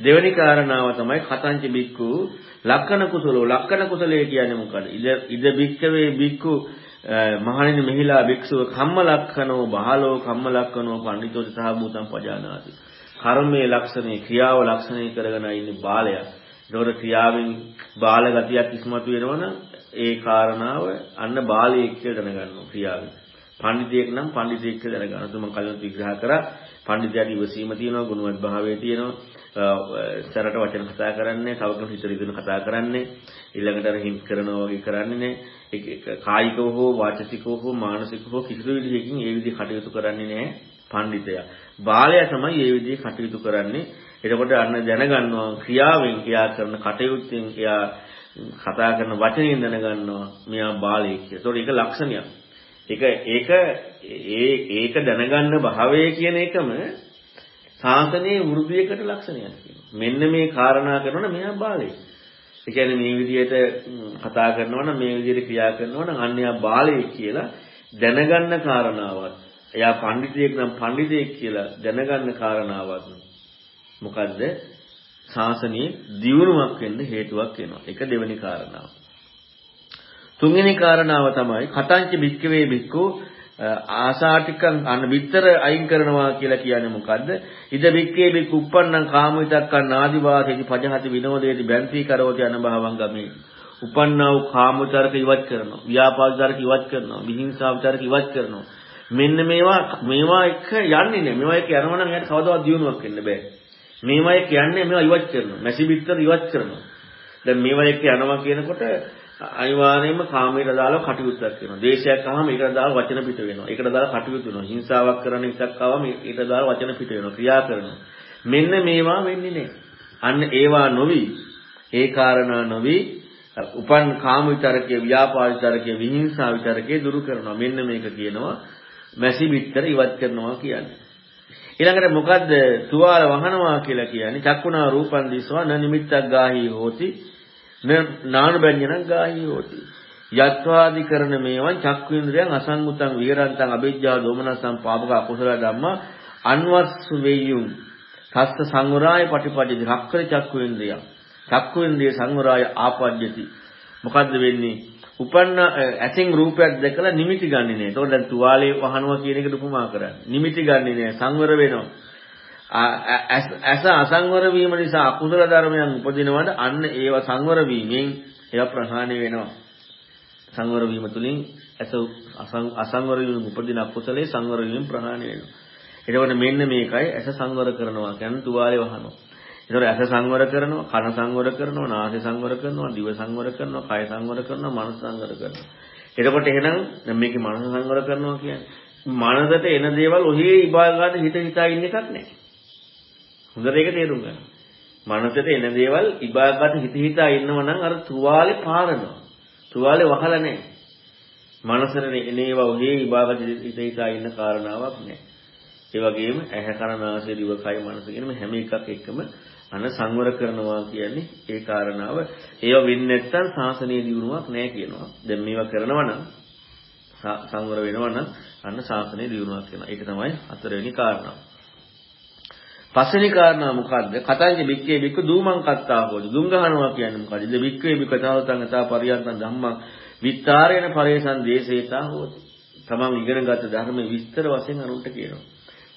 Speaker 1: දෙවෙනි කාරණාව තමයි කතංච බික්කු ලක්කන කුසලෝ ලක්කන කුසලයේ කියන්නේ මොකද? ඉද ඉද බික්කවේ බික්කු මහණෙනි මෙහිලා භික්ෂුව කම්ම ලක්කනෝ බහලෝ කම්ම ලක්කනෝ පඬිතෝ සහ භූතං පජානාති. කර්මයේ ලක්ෂණේ ක්‍රියාව ලක්ෂණේ කරගෙන ඉන්නේ බාලයා. ඒතකොට ක්‍රියාවෙන් බාල ගතියක් ඉස්මතු වෙනවනම් ඒ කාරණාව අන්න බාලයෙක් කියලා දැනගන්නවා ක්‍රියාවෙන්. පඬිතෙක් නම් පඬිතෙක් කියලා දැනගන්නවා. මම කලින් විග්‍රහ කරා පඬිතයාට ඉවසීම තියෙනවා, ගුණවත් භාවය තියෙනවා. සරට වචන කතා කරන්නේ, තව කෙනෙක් හිත රිදෙන කතා කරන්නේ, ඊළඟට අර හින්ට් කරනවා වගේ කරන්නේ නැහැ. කායිකව හෝ වාචිකව හෝ මානසිකව හෝ කිසිදු විදිහකින් ඒ විදිහ කටයුතු කරන්නේ නැහැ පඬිතයා. බාලයා තමයි මේ විදිහ කටයුතු කරන්නේ. එතකොට අන්න දැනගන්නවා ක්‍රියාවෙන් එයා කරන කටයුත්තෙන් එයා කතා කරන වචනෙන් දැනගන්නවා මෙයා බාලයෙක් කියලා. ඒතකොට ඒක ලක්ෂණයක්. ඒක ඒක ඒ ඒක දැනගන්න භාවය කියන එකම සාසනයේ වෘද්ධියකට ලක්ෂණයක් කියනවා. මෙන්න මේ කාරණා කරනවා මෙයා බාලයෙක්. ඒ කියන්නේ මේ විදිහට කතා කරනවා නම් මේ විදිහට ක්‍රියා කරනවා නම් අන්‍යයා බාලයෙක් කියලා දැනගන්න කාරණාවක්. එයා පඬිතෙක් නම් පඬිතෙක් කියලා දැනගන්න කාරණාවක්. මොකද්ද? ශාසනයේ දියුණුවක් වෙන්න හේතුවක් වෙනවා. ඒක දෙවෙනි කාරණාව. තුන්වෙනි කාරණාව තමයි කතංච භික්කවේ භික්ඛු ආසාටිකං අන්න විතර අයින් කරනවා කියලා කියන්නේ මොකද්ද? ඉද බික්කේ බික් උප්පන්නං කාමිතක්කං නාදිවාසේති පජහති විනෝදේති බැන්ති කරෝති අනභවං ගමේ. උපන්නා වූ කාමචරක ඉවත් කරනවා. ව්‍යාපාදචරක ඉවත් කරනවා. විහිංසාචරක ඉවත් කරනවා. මෙන්න මේවා මේවා එක යන්නේ නැහැ. මේවා එක යනවා නම් එයාට කවදාවත් දියුණුවක් වෙන්න බෑ. මේවා එක යන්නේ මේවා ඉවත් කරනවා. මැසි බිත්තර ඉවත් කරනවා. දැන් මේවා එක යනවා කියනකොට අනිවාර්යයෙන්ම කාමයට දාලා කටයුත්තක් වෙනවා. දේශයක් ආවම ඒකට දාලා වචන පිට වෙනවා. ඒකට දාලා කටයුතු වෙනවා. හිංසාවක් කරන එකක් ආවම ඒකට දාලා වචන පිට වෙනවා. ක්‍රියා කරනවා. මෙන්න මේවා වෙන්නේ නැහැ. අන්න ඒවා නොවි ඒ කාරණා නොවි උපන් කාම විතරකයේ ව්‍යාපාද විතරකයේ විහිංසා විතරකයේ දුරු කරනවා. මෙන්න මේක කියනවා මැසි පිටතර ඉවත් කරනවා කියන්නේ. ඊළඟට මොකද්ද තුවාල වහනවා කියලා කියන්නේ චක්කුණා රූපන් දිස්වා න නිමිත්තක් ගාහි හෝති නානුබඤ්ඤණං ගාහී හෝති. යත්වාදි කරන මේවන් චක්ඛුන්ද්‍රයන් අසංගුතං විහරන්තං අවිජ්ජා දෝමනසං පාපක අකුසල ධම්මා අන්වස්සු වේයුම් තස්ස සංවරාය පටිපටිදි රක්කර චක්ඛුන්ද්‍රයන් චක්ඛුන්ද්‍රය සංවරාය ආපජ්ජති මොකද්ද වෙන්නේ උපන්න ඇසින් රූපයක් දැකලා නිමිති ගන්නෙ නෑ. ඒතකොට දැන් තුවාලේ වහනවා කියන එකට උපමා කරන්නේ. නිමිති ගන්නෙ නෑ. සංවර වෙනවා. ඇස අසංවර වීම නිසා අකුසල ධර්මයන් උපදිනවද අන්න ඒව සංවර වීමෙන් ඒවා ප්‍රහාණය වෙනවා සංවර වීම තුලින් ඇස අසංවර වීම උපදින අකුසලයේ සංවර වීම ප්‍රහාණය වෙනවා එතකොට මෙන්න මේකයි ඇස සංවර කරනවා කියන්නේ තුවාලේ වහනවා ඒතර ඇස සංවර කරනවා, කන සංවර කරනවා, නාසය සංවර කරනවා, දිව සංවර කරනවා, කය සංවර කරනවා, මනස සංවර කරනවා. එතකොට එහෙනම් දැන් මේකේ මනස සංවර කරනවා කියන්නේ මනසට එන දේවල් ඔහේ ඉබාගාට හිත හිතා ඉන්න එකක් නෑ. හොඳට ඒක තේරුම් ගන්න. මනසට එන දේවල් ඉබාගාට හිත හිතා ඉන්නව නම් අර තුවාලේ පාරනවා. තුවාලේ වහලා නෑ. මනසට එනේවා ඔහේ ඉබාගාට හිත හිතා ඉන්න කාරණාවක් නෑ. ඒ වගේම ඇහැ කන නාසය දිව කය මනස කියන මේ හැම එකක් එක්කම අන සංවර කරනවා කියන්නේ ඒ කාරණාව. ඒව වෙන්නේ නැත්නම් සාසනීය දියුණුවක් නැහැ කියනවා. දැන් මේවා කරනවා නම් සංවර වෙනවා නම් අන්න ශාසනය දියුණුවක් වෙනවා. ඒක තමයි හතරවෙනි කාරණාව. පස්වෙනි කාරණා මොකද්ද? කතංජ බික්කේ බික්ක දූමං කත්තා හොදි. දුම් ගහනවා කියන්නේ මොකද්ද? ඉද බික්කේ බික්ක තවතං අතා පරියන්තං ධම්මං විත්තරේන පරේසං දේශේතා හොදි. තමන් ඉගෙනගත්ත ධර්ම විස්තර වශයෙන් අනුන්ට කියනවා.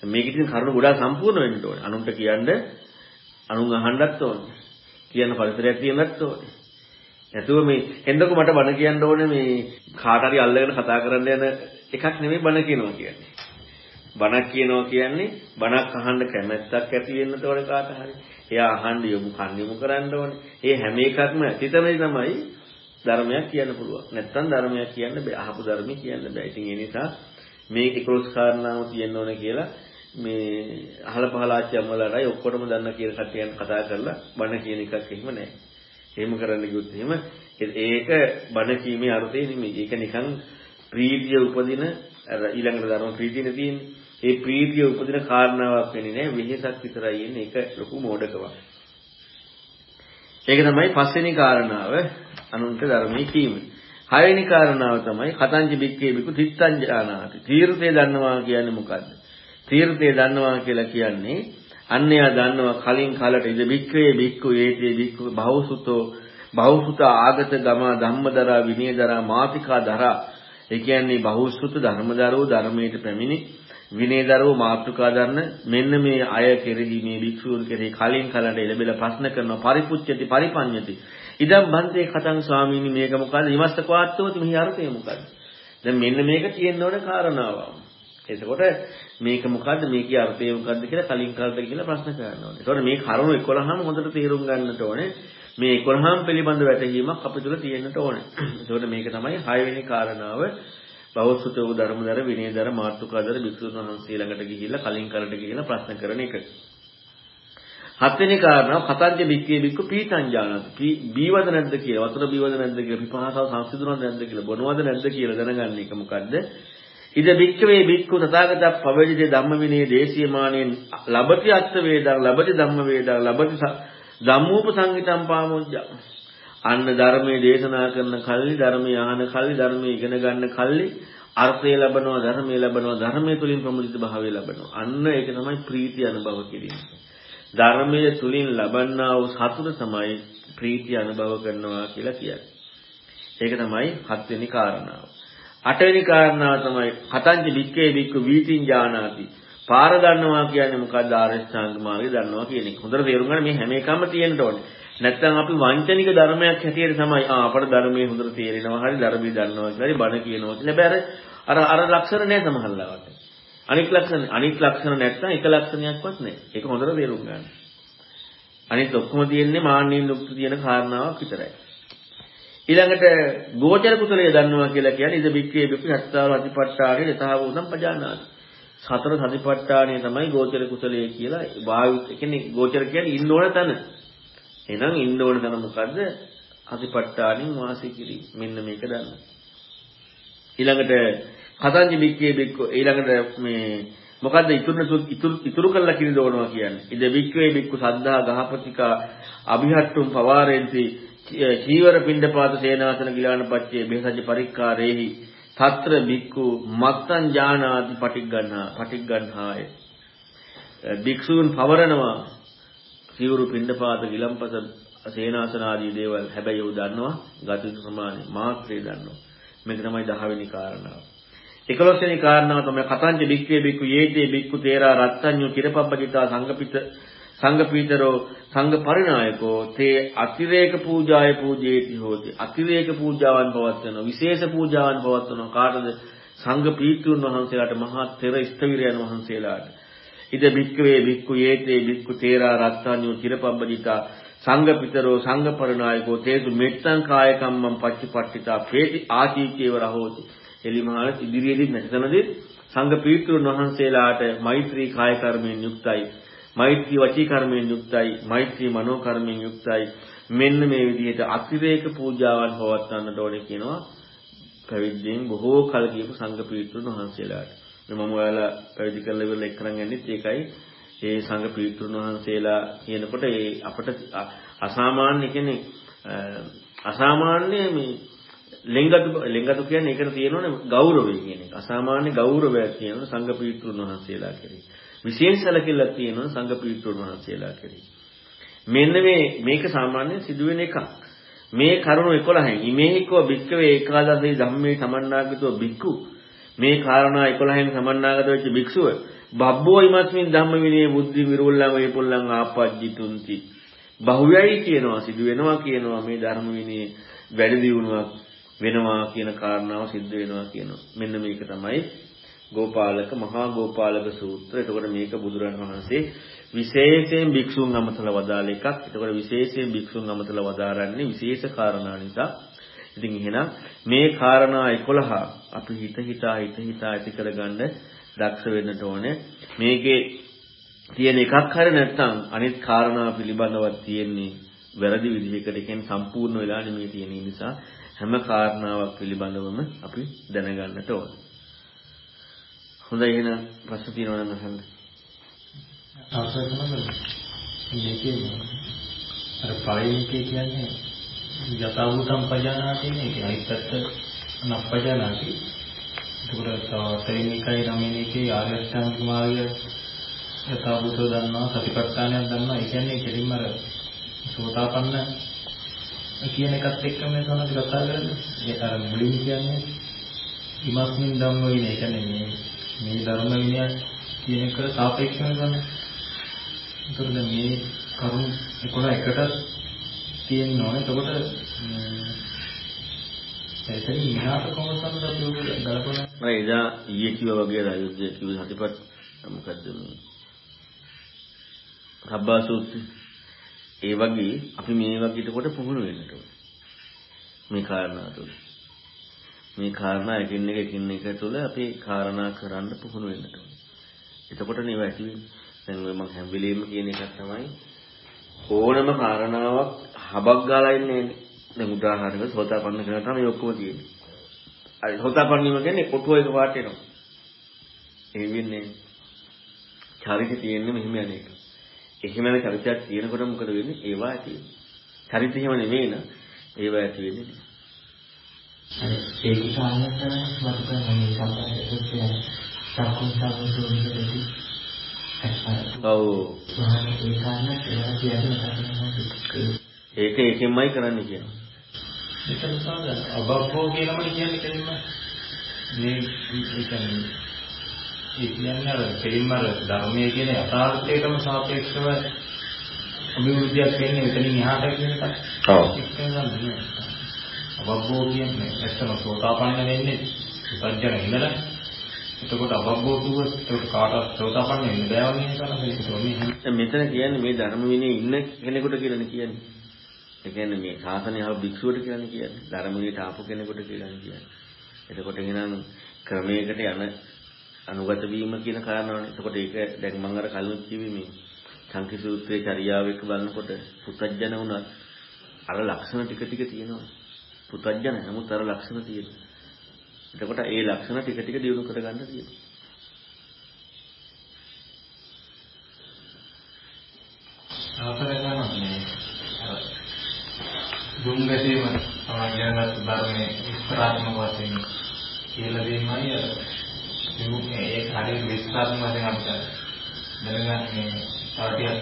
Speaker 1: මේක ඉතින් කරුණු ගොඩාක් සම්පූර්ණ වෙන්න ඕනේ. අනුන්ට කියන්න අනුන් අහන්නත් ඕනේ. කියන පරිසරයක් තියෙන්නත් ඕනේ. නැතුව මේ එන්නකො මට බණ කියන්න ඕනේ මේ කාට හරි අල්ලගෙන කතා කරන්න යන එකක් නෙමෙයි බණ කියනවා කියන්නේ. බණක් කියනවා කියන්නේ බණක් අහන්න කැමැත්තක් ඇති වෙන්න ඕනේ කාට හරි. එයා අහන්න යොමු කන් යොමු කරන්න ඕනේ. ඒ හැම එකක්ම ඇතිතමයි තමයි ධර්මයක් කියන්න පුළුවන්. නැත්තම් ධර්මයක් කියන්න බෑ. අහපු ධර්මයක් කියන්න බෑ. ඉතින් ඒ නිසා මේ 11 කාරණාව තියෙන්න ඕනේ කියලා මේ අහල පහල ආච්චියම් වලටයි ඔක්කොටම දන්න කියලා කට්ටියන් කතා කරලා බණ කියන එකක් එහෙම නැහැ. එහෙම කරන්න ගියොත් එහෙම ඒක බණ කීමේ අර්ථය නෙමෙයි. ඒක නිකන් ප්‍රීතිය උපදින අර ඊළඟට ධර්ම ප්‍රීතියනේ තියෙන්නේ. ඒ ප්‍රීතිය උපදින කාරණාවක් වෙන්නේ නැහැ. වෙහෙසක් විතරයි එන්නේ. ඒක ලොකු මෝඩකමක්. ඒක තමයි පස්වෙනි කාරණාව අනුන්ට ධර්මයේ කීම. හයවෙනි කාරණාව තමයි කතංජ බික්කේ බිකු තිත්තං ඥානාති. තීර්ථය දන්නවා කියන්නේ මොකද්ද? තීර්ථය දන්නවා කියලා කියන්නේ අන්‍යයා දන්නවා කලින් කලට ඉද බික්කේ බික්කු ඒතේ බික්කු බහුසුතෝ බහුසුත ආගත ගම ධම්මදරා විනයදරා මාතිකා දරා ඒ කියන්නේ බහුසුත ධර්මදරෝ ධර්මයට පැමිණි විනයදරෝ මාතෘකා දරන මෙන්න මේ අය කෙරෙහි මේ භික්ෂූන් කෙරෙහි කලින් කලට එළබෙලා ප්‍රශ්න කරනවා පරිපුච්ඡති පරිපඤ්ඤති ඉදම් බන්තේ කතං ස්වාමීනි මේක මොකද්ද විමස්ත කවාත්තෝති මෙහි අර්ථය මොකද්ද දැන් මෙන්න මේක තියෙන්න ඕන කාරණාවක් එතකොට මේක මොකද්ද මේකේ අර්ථය මොකද්ද කියලා කලින් කලට කියලා ප්‍රශ්න කරනවා. එතකොට මේ කරුණු 11ම හොඳට තේරුම් ගන්නට ඕනේ. මේ 11ම පිළිබඳ වැටහීමක් අපිට තුල තියෙන්නට ඕනේ. එතකොට මේක තමයි 6 වෙනි කාරණාව. බෞද්ධ ධර්මදර විනයදර මාර්තුකාදර භික්ෂුන් වහන්සේ ළඟට ගිහිල්ලා කලින් කලට ගිහිල්ලා ප්‍රශ්න කරන එක. හත්වෙනි කාරණාව කතංජ බික්කේ බික්කු පීතං ඥානති. බීවද නැද්ද කියලා. වතුර බීවද නැද්ද කියලා. පිපාසාව සංසිඳුනවද නැද්ද කියලා. බොනවද නැද්ද කියලා දැනගන්න එක මොකද්ද? ඉද බික්කවේ බික්කු තථාගත පවජිතේ ධම්ම විනයේ දේශීයමානෙන් ලබති අත්ථ වේදං ලබති ධම්ම වේදං ලබති ධම්මෝප සංහිතම් පාමොජ්ජා අන්න ධර්මයේ දේශනා කරන කල්ලි ධර්මයේ අහන කල්ලි ධර්මයේ ඉගෙන ගන්න කල්ලි අර්ථය ලැබනවා ධර්මයේ ලැබනවා ධර්මයේ තුලින් ප්‍රමුදිත භාවය ලැබනවා අන්න ඒක තමයි ප්‍රීතිය අනුභව කිරීම ධර්මයේ තුලින් ලබන්නා වූ සතුට තමයි ප්‍රීතිය අනුභව කරනවා කියලා කියන්නේ ඒක තමයි හත්වෙනි කාරණාව අටවෙනි කාරණාව තමයි කතංජ වික්කේ වික්ක වීතින් ඥානාති. පාර දන්නවා කියන්නේ මොකක්ද ආරෂ්ඨාංග මාර්ගය දන්නවා කියන එක. හොඳට තේරුම් ගන්න මේ හැම එකම තියෙන්න ඕනේ. නැත්නම් අපි වංචනික ධර්මයක් හැටියට තමයි ආ අපට ධර්මයේ හොඳට තේරෙනවා හරි ධර්මී දන්නවා කියලා හරි බණ කියනවා කියලා. හැබැයි අර අර ලක්ෂණ නෑ සමහරවිට. අනිත් ලක්ෂණ අනිත් ලක්ෂණ නැත්නම් එක ලක්ෂණයක්වත් නෑ. ඒක හොඳට තේරුම් ගන්න. අනිත් ඔක්කොම තියෙන්නේ මාන්නයෙන් යුක්ත තියෙන කාරණාවක් විතරයි. ඊළඟට ගෝචර කුසලයේ දන්නවා කියලා කියන්නේ ඉද බික්කේ බික්ක සත්තාව අතිපට්ඨානේ යථාභූතම් පජානාති. සතර සතිපට්ඨානේ තමයි ගෝචර කුසලයේ කියලා වායු කියන්නේ ගෝචර කියන්නේ ඉන්න ඕන තැන. එහෙනම් ඉන්න ඕන තැන මොකද්ද? අතිපට්ඨානින් වාසය කිරීම. මෙන්න මේක දන්න. ඊළඟට කතංජි බික්කේ බික්ක ඊළඟට මේ මොකද්ද ඉතුරු ඉතුරු ඉතුරු කළා කිරි දෝනවා කියන්නේ. ඉද බික්කේ බික්කු සද්ධා ගහපතිකා අභිහට්ටුම් පවාරෙන්ති චීවර පිණ්ඩපාත සේනාසන ගිලාන පච්චේ බෙහෙසජ්ජ පරික්කාරේහි తත්‍ර බික්කු මත්තං ඥානාති පටිග්ගන්හා පටිග්ගන්හාය භික්ෂූන් පවරනවා චීවරු පිණ්ඩපාත ගිලම්පස සේනාසන ආදී දේවල් හැබැයි ਉਹ දන්නවා ගති ප්‍රමාණය මාත්‍රේ දන්නවා. මේක තමයි 10 වෙනි කාරණාව. 11 වෙනි කාරණාව තමයි කතංජ බික්කේ බික්කු යේතේ බික්කු තේරා රත්ත්‍ඤ්ඤු කිරපබ්බජිතා සංගපිත සංඝ පීතරෝ සංඝ පරිනායකෝ තේ අතිරේක පූජාය පූජේති හෝති. අතිරේක පූජාවන් පවත්වන විශේෂ පූජාවන් පවත්වන කාටද? සංඝ පීතුන් වහන්සේලාට මහා තෙර ස්තවිරයන් වහන්සේලාට. ඉද භික්කවේ භික්ඛු යේතේ භික්ඛු තේරා රත්තාඤ්ඤෝ චිරපබ්බදිතා සංඝපිතරෝ සංඝපරණායකෝ තේසු මෙත්තං කායකම්මං පච්චපට්ඨිතා ප්‍රේති ආචීචේව රහෝති. එලිමහාල ඉදිරියේදී නැසනදී සංඝ පීත්‍රුන් වහන්සේලාට මෛත්‍රී කාය කර්මයෙන් යුක්තයි. මෛත්‍රී වචී කර්මයෙන් යුක්තයි. මෛත්‍රී මනෝ කර්මයෙන් යුක්තයි. මෙන්න මේ විදිහට අතිරේක පූජාවන් පවත්වන්නට ඕනේ කියනවා. පැවිද්දෙන් බොහෝ කල ගියපු සංඝ පීත්‍රුන් වහන්සේලාට. මම ඔයාලා පැවිදි කරලා ඉවරලා එක් කරන් යන්නේත් ඒකයි ඒ සංඝ පීත්‍රුන් වහන්සේලා කියනකොට ඒ අපට අසාමාන්‍ය කියන්නේ අසාමාන්‍ය මේ ලෙන්ගතු ලෙන්ගතු කියන්නේ ඒකට තියෙනවනේ ගෞරවය කියන එක. අසාමාන්‍ය ගෞරවයක් තියෙනවා සංඝ පීත්‍රුන් වහන්සේලා කෙරෙහි. විශේෂ සැලකිල්ලක් තියෙනවා සංඝ පීත්‍රුන් වහන්සේලා කෙරෙහි. මෙන්න මේ මේක සාමාන්‍යයෙන් සිදුවෙන එකක්. මේ කරුණු 11න් ඉමේහිකෝ භික්කවේ ඒකාදසේ ධම්මේ සමන්නාගතෝ භික්ඛු මේ කාරණා 11න් සමන්නාගත වෙච්ච භික්ෂුව බබ්බෝ ඉමස්මින් ධම්ම විනය බුද්ධි විරුල්ලං වේපුල්ලං ආපජ්ජිතුන්ති බහුයයි කියනවා සිදු වෙනවා කියනවා මේ ධර්ම විනය වැඩි දියුණුවක් වෙනවා කියන කාරණාව සිද්ධ වෙනවා කියනවා මෙන්න මේක තමයි ගෝපාලක මහා ගෝපාලක සූත්‍රය. එතකොට මේක බුදුරන් වහන්සේ විශේෂයෙන් භික්ෂුන් අමතලා වදාළ එකක්. එතකොට විශේෂයෙන් භික්ෂුන් අමතලා වදාරන්නේ විශේෂ කාරණා නිසා. ඉතින් එහෙනම් මේ කාරණා 11 අපි හිත හිතා හිත හිතා ඇති කරගන්න දක්ෂ වෙන්නට ඕනේ. මේකේ තියෙන එකක් හරිය නැත්නම් අනිත් කාරණා පිළිබඳව තියෙන්නේ වැරදි විදිහකට කියන්නේ සම්පූර්ණ වෙලා නෙමෙයි තියෙන නිසා හැම කාරණාවක් පිළිබඳවම අපි දැනගන්නට ඕනේ. හොඳයි එහෙනම් ප්‍රශ්න තියෙනවා නම් අහන්න.
Speaker 2: අවසර කරනවද? මේකේ අර පළවෙනි කියන්නේ යථාභූතම් පජානාති නේ ඒක අනිත් පැත්ත නප්පජානාති. ඒකට තවෙනිකයි නමිනේකේ ආර්ය අෂ්ටාංගික මාර්ගය යථාභූතව දන්නවා සතිපට්ඨානයක් දන්නවා. ඒ කියන්නේ කෙලින්ම අර සෝතාපන්න කියන එකත් එක්ක මේ සමහර කතා කරන්නේ. ඒ අර මුලින් කියන්නේ ඉමස්මින් ධම්ම විනය. ඒ කියන්නේ මේ මේ ධර්ම විනය කියන එක සාපේක්ෂව ගන්න. ඒකද මේ කරුණ 11 එකට තියෙනවා. එතකොට එතන ඉහාට කොහොමද අපි ඔය ගලපන
Speaker 1: මම එදා ඊයේ කිව්වා වගේ රාජ්‍ය කිව්ව සතිපත් මොකද්ද මේ සබ්බා සූත්‍රය ඒ වගේ අපි මේ වගේ කොට පුහුණු වෙන්නට ඕනේ මේ කාරණා තුල මේ කාරණා එකින් එක එකින් එක තුළ අපි කාරණා කරන්න පුහුණු වෙන්න ඕනේ. එතකොට නේ ඇති වෙන්නේ. දැන් ඔය මම හැම වෙලෙම කියන එකක් තමයි ඕනම කාරණාවක් හබක් ගාලා ඉන්නේ දැන් උදාහරණයක් සෝතාපන්න කරන තමයි ඔක්කොම තියෙන්නේ. අර සෝතාපන්න වීම කියන්නේ කොටුව එක පාට එනවා. ඒ වෙන්නේ චරිතය තියෙන්නේ මෙහෙම යන එක. එහෙම යන චරිතයක් තියෙනකොට මොකද වෙන්නේ? ඒවා ඇති වෙන්නේ. චරිතය එහෙම නෙමෙයි න ะ ඒවා ඇති වෙන්නේ.
Speaker 3: ඒක සාමාන්‍යයෙන් මතක මේ සම්පූර්ණ සම්කුන් සම්පූර්ණයි.
Speaker 1: ඔව්.
Speaker 3: ඒ කාරණා කියලා කියන්නේ
Speaker 1: ඒක ඒකෙන්මයි කරන්න කියනවා.
Speaker 2: මෙතන සාමාන්‍ය අබබ්බෝ කියලාම කියන්නේ කෙලින්ම මේ කියන්නේ ඒ කියන්නේ අර කෙලින්ම අර ධර්මයේ කියන යථාර්ථයටම සාපේක්ෂව අභිවෘද්ධියක් වෙන්නේ මෙතනින් එහාට කියන එක.
Speaker 1: ඔව්.
Speaker 2: අවබ්බෝ කියන්නේ ඇත්තම සෝතාපන්න වෙන්නේ සත්‍යන ඉඳලා එතකොට අවබ්බෝ කිව්වොත් ඒක කාටවත් සෝතාපන්න වෙන්න බෑ වගේ නේද
Speaker 1: මෙතන කියන්නේ මේ ධර්ම විනයේ ඉන්න කෙනෙකුට කියලානේ කියන්නේ. ඒ කියන්නේ මේ ශාසනය ආව භික්ෂුවට කියලානේ කියන්නේ. ධර්ම විනයට ආපු කෙනෙකුට කියලානේ කියන්නේ. එතකොට එහෙනම් ක්‍රමයකට යන අනුගත වීම කියන කාරණාවනේ. එතකොට ඒක දැන් මම අර කලින් කිව්වේ මේ සංකි සූත්‍රයේ චර්යාව එක්ක බලනකොට පුත්‍ජන වුණත් අර ලක්ෂණ ටික ටික තියෙනවා. පුතඥ නමුත් අර ලක්ෂණ තියෙනවා. එතකොට ඒ ලක්ෂණ ටික ටික දියුණු කරගන්න තියෙනවා.
Speaker 2: අවසර ගන්නවා මේ දුම්ගැසීම සමාජයන්ගත ධර්මයේ විස්තරාත්මක වශයෙන් කියලා දෙන්නයි අර මේ ඒ හරියට විස්තරාත්මක වශයෙන් අපිට දැනගන්න මේ පාඩියක්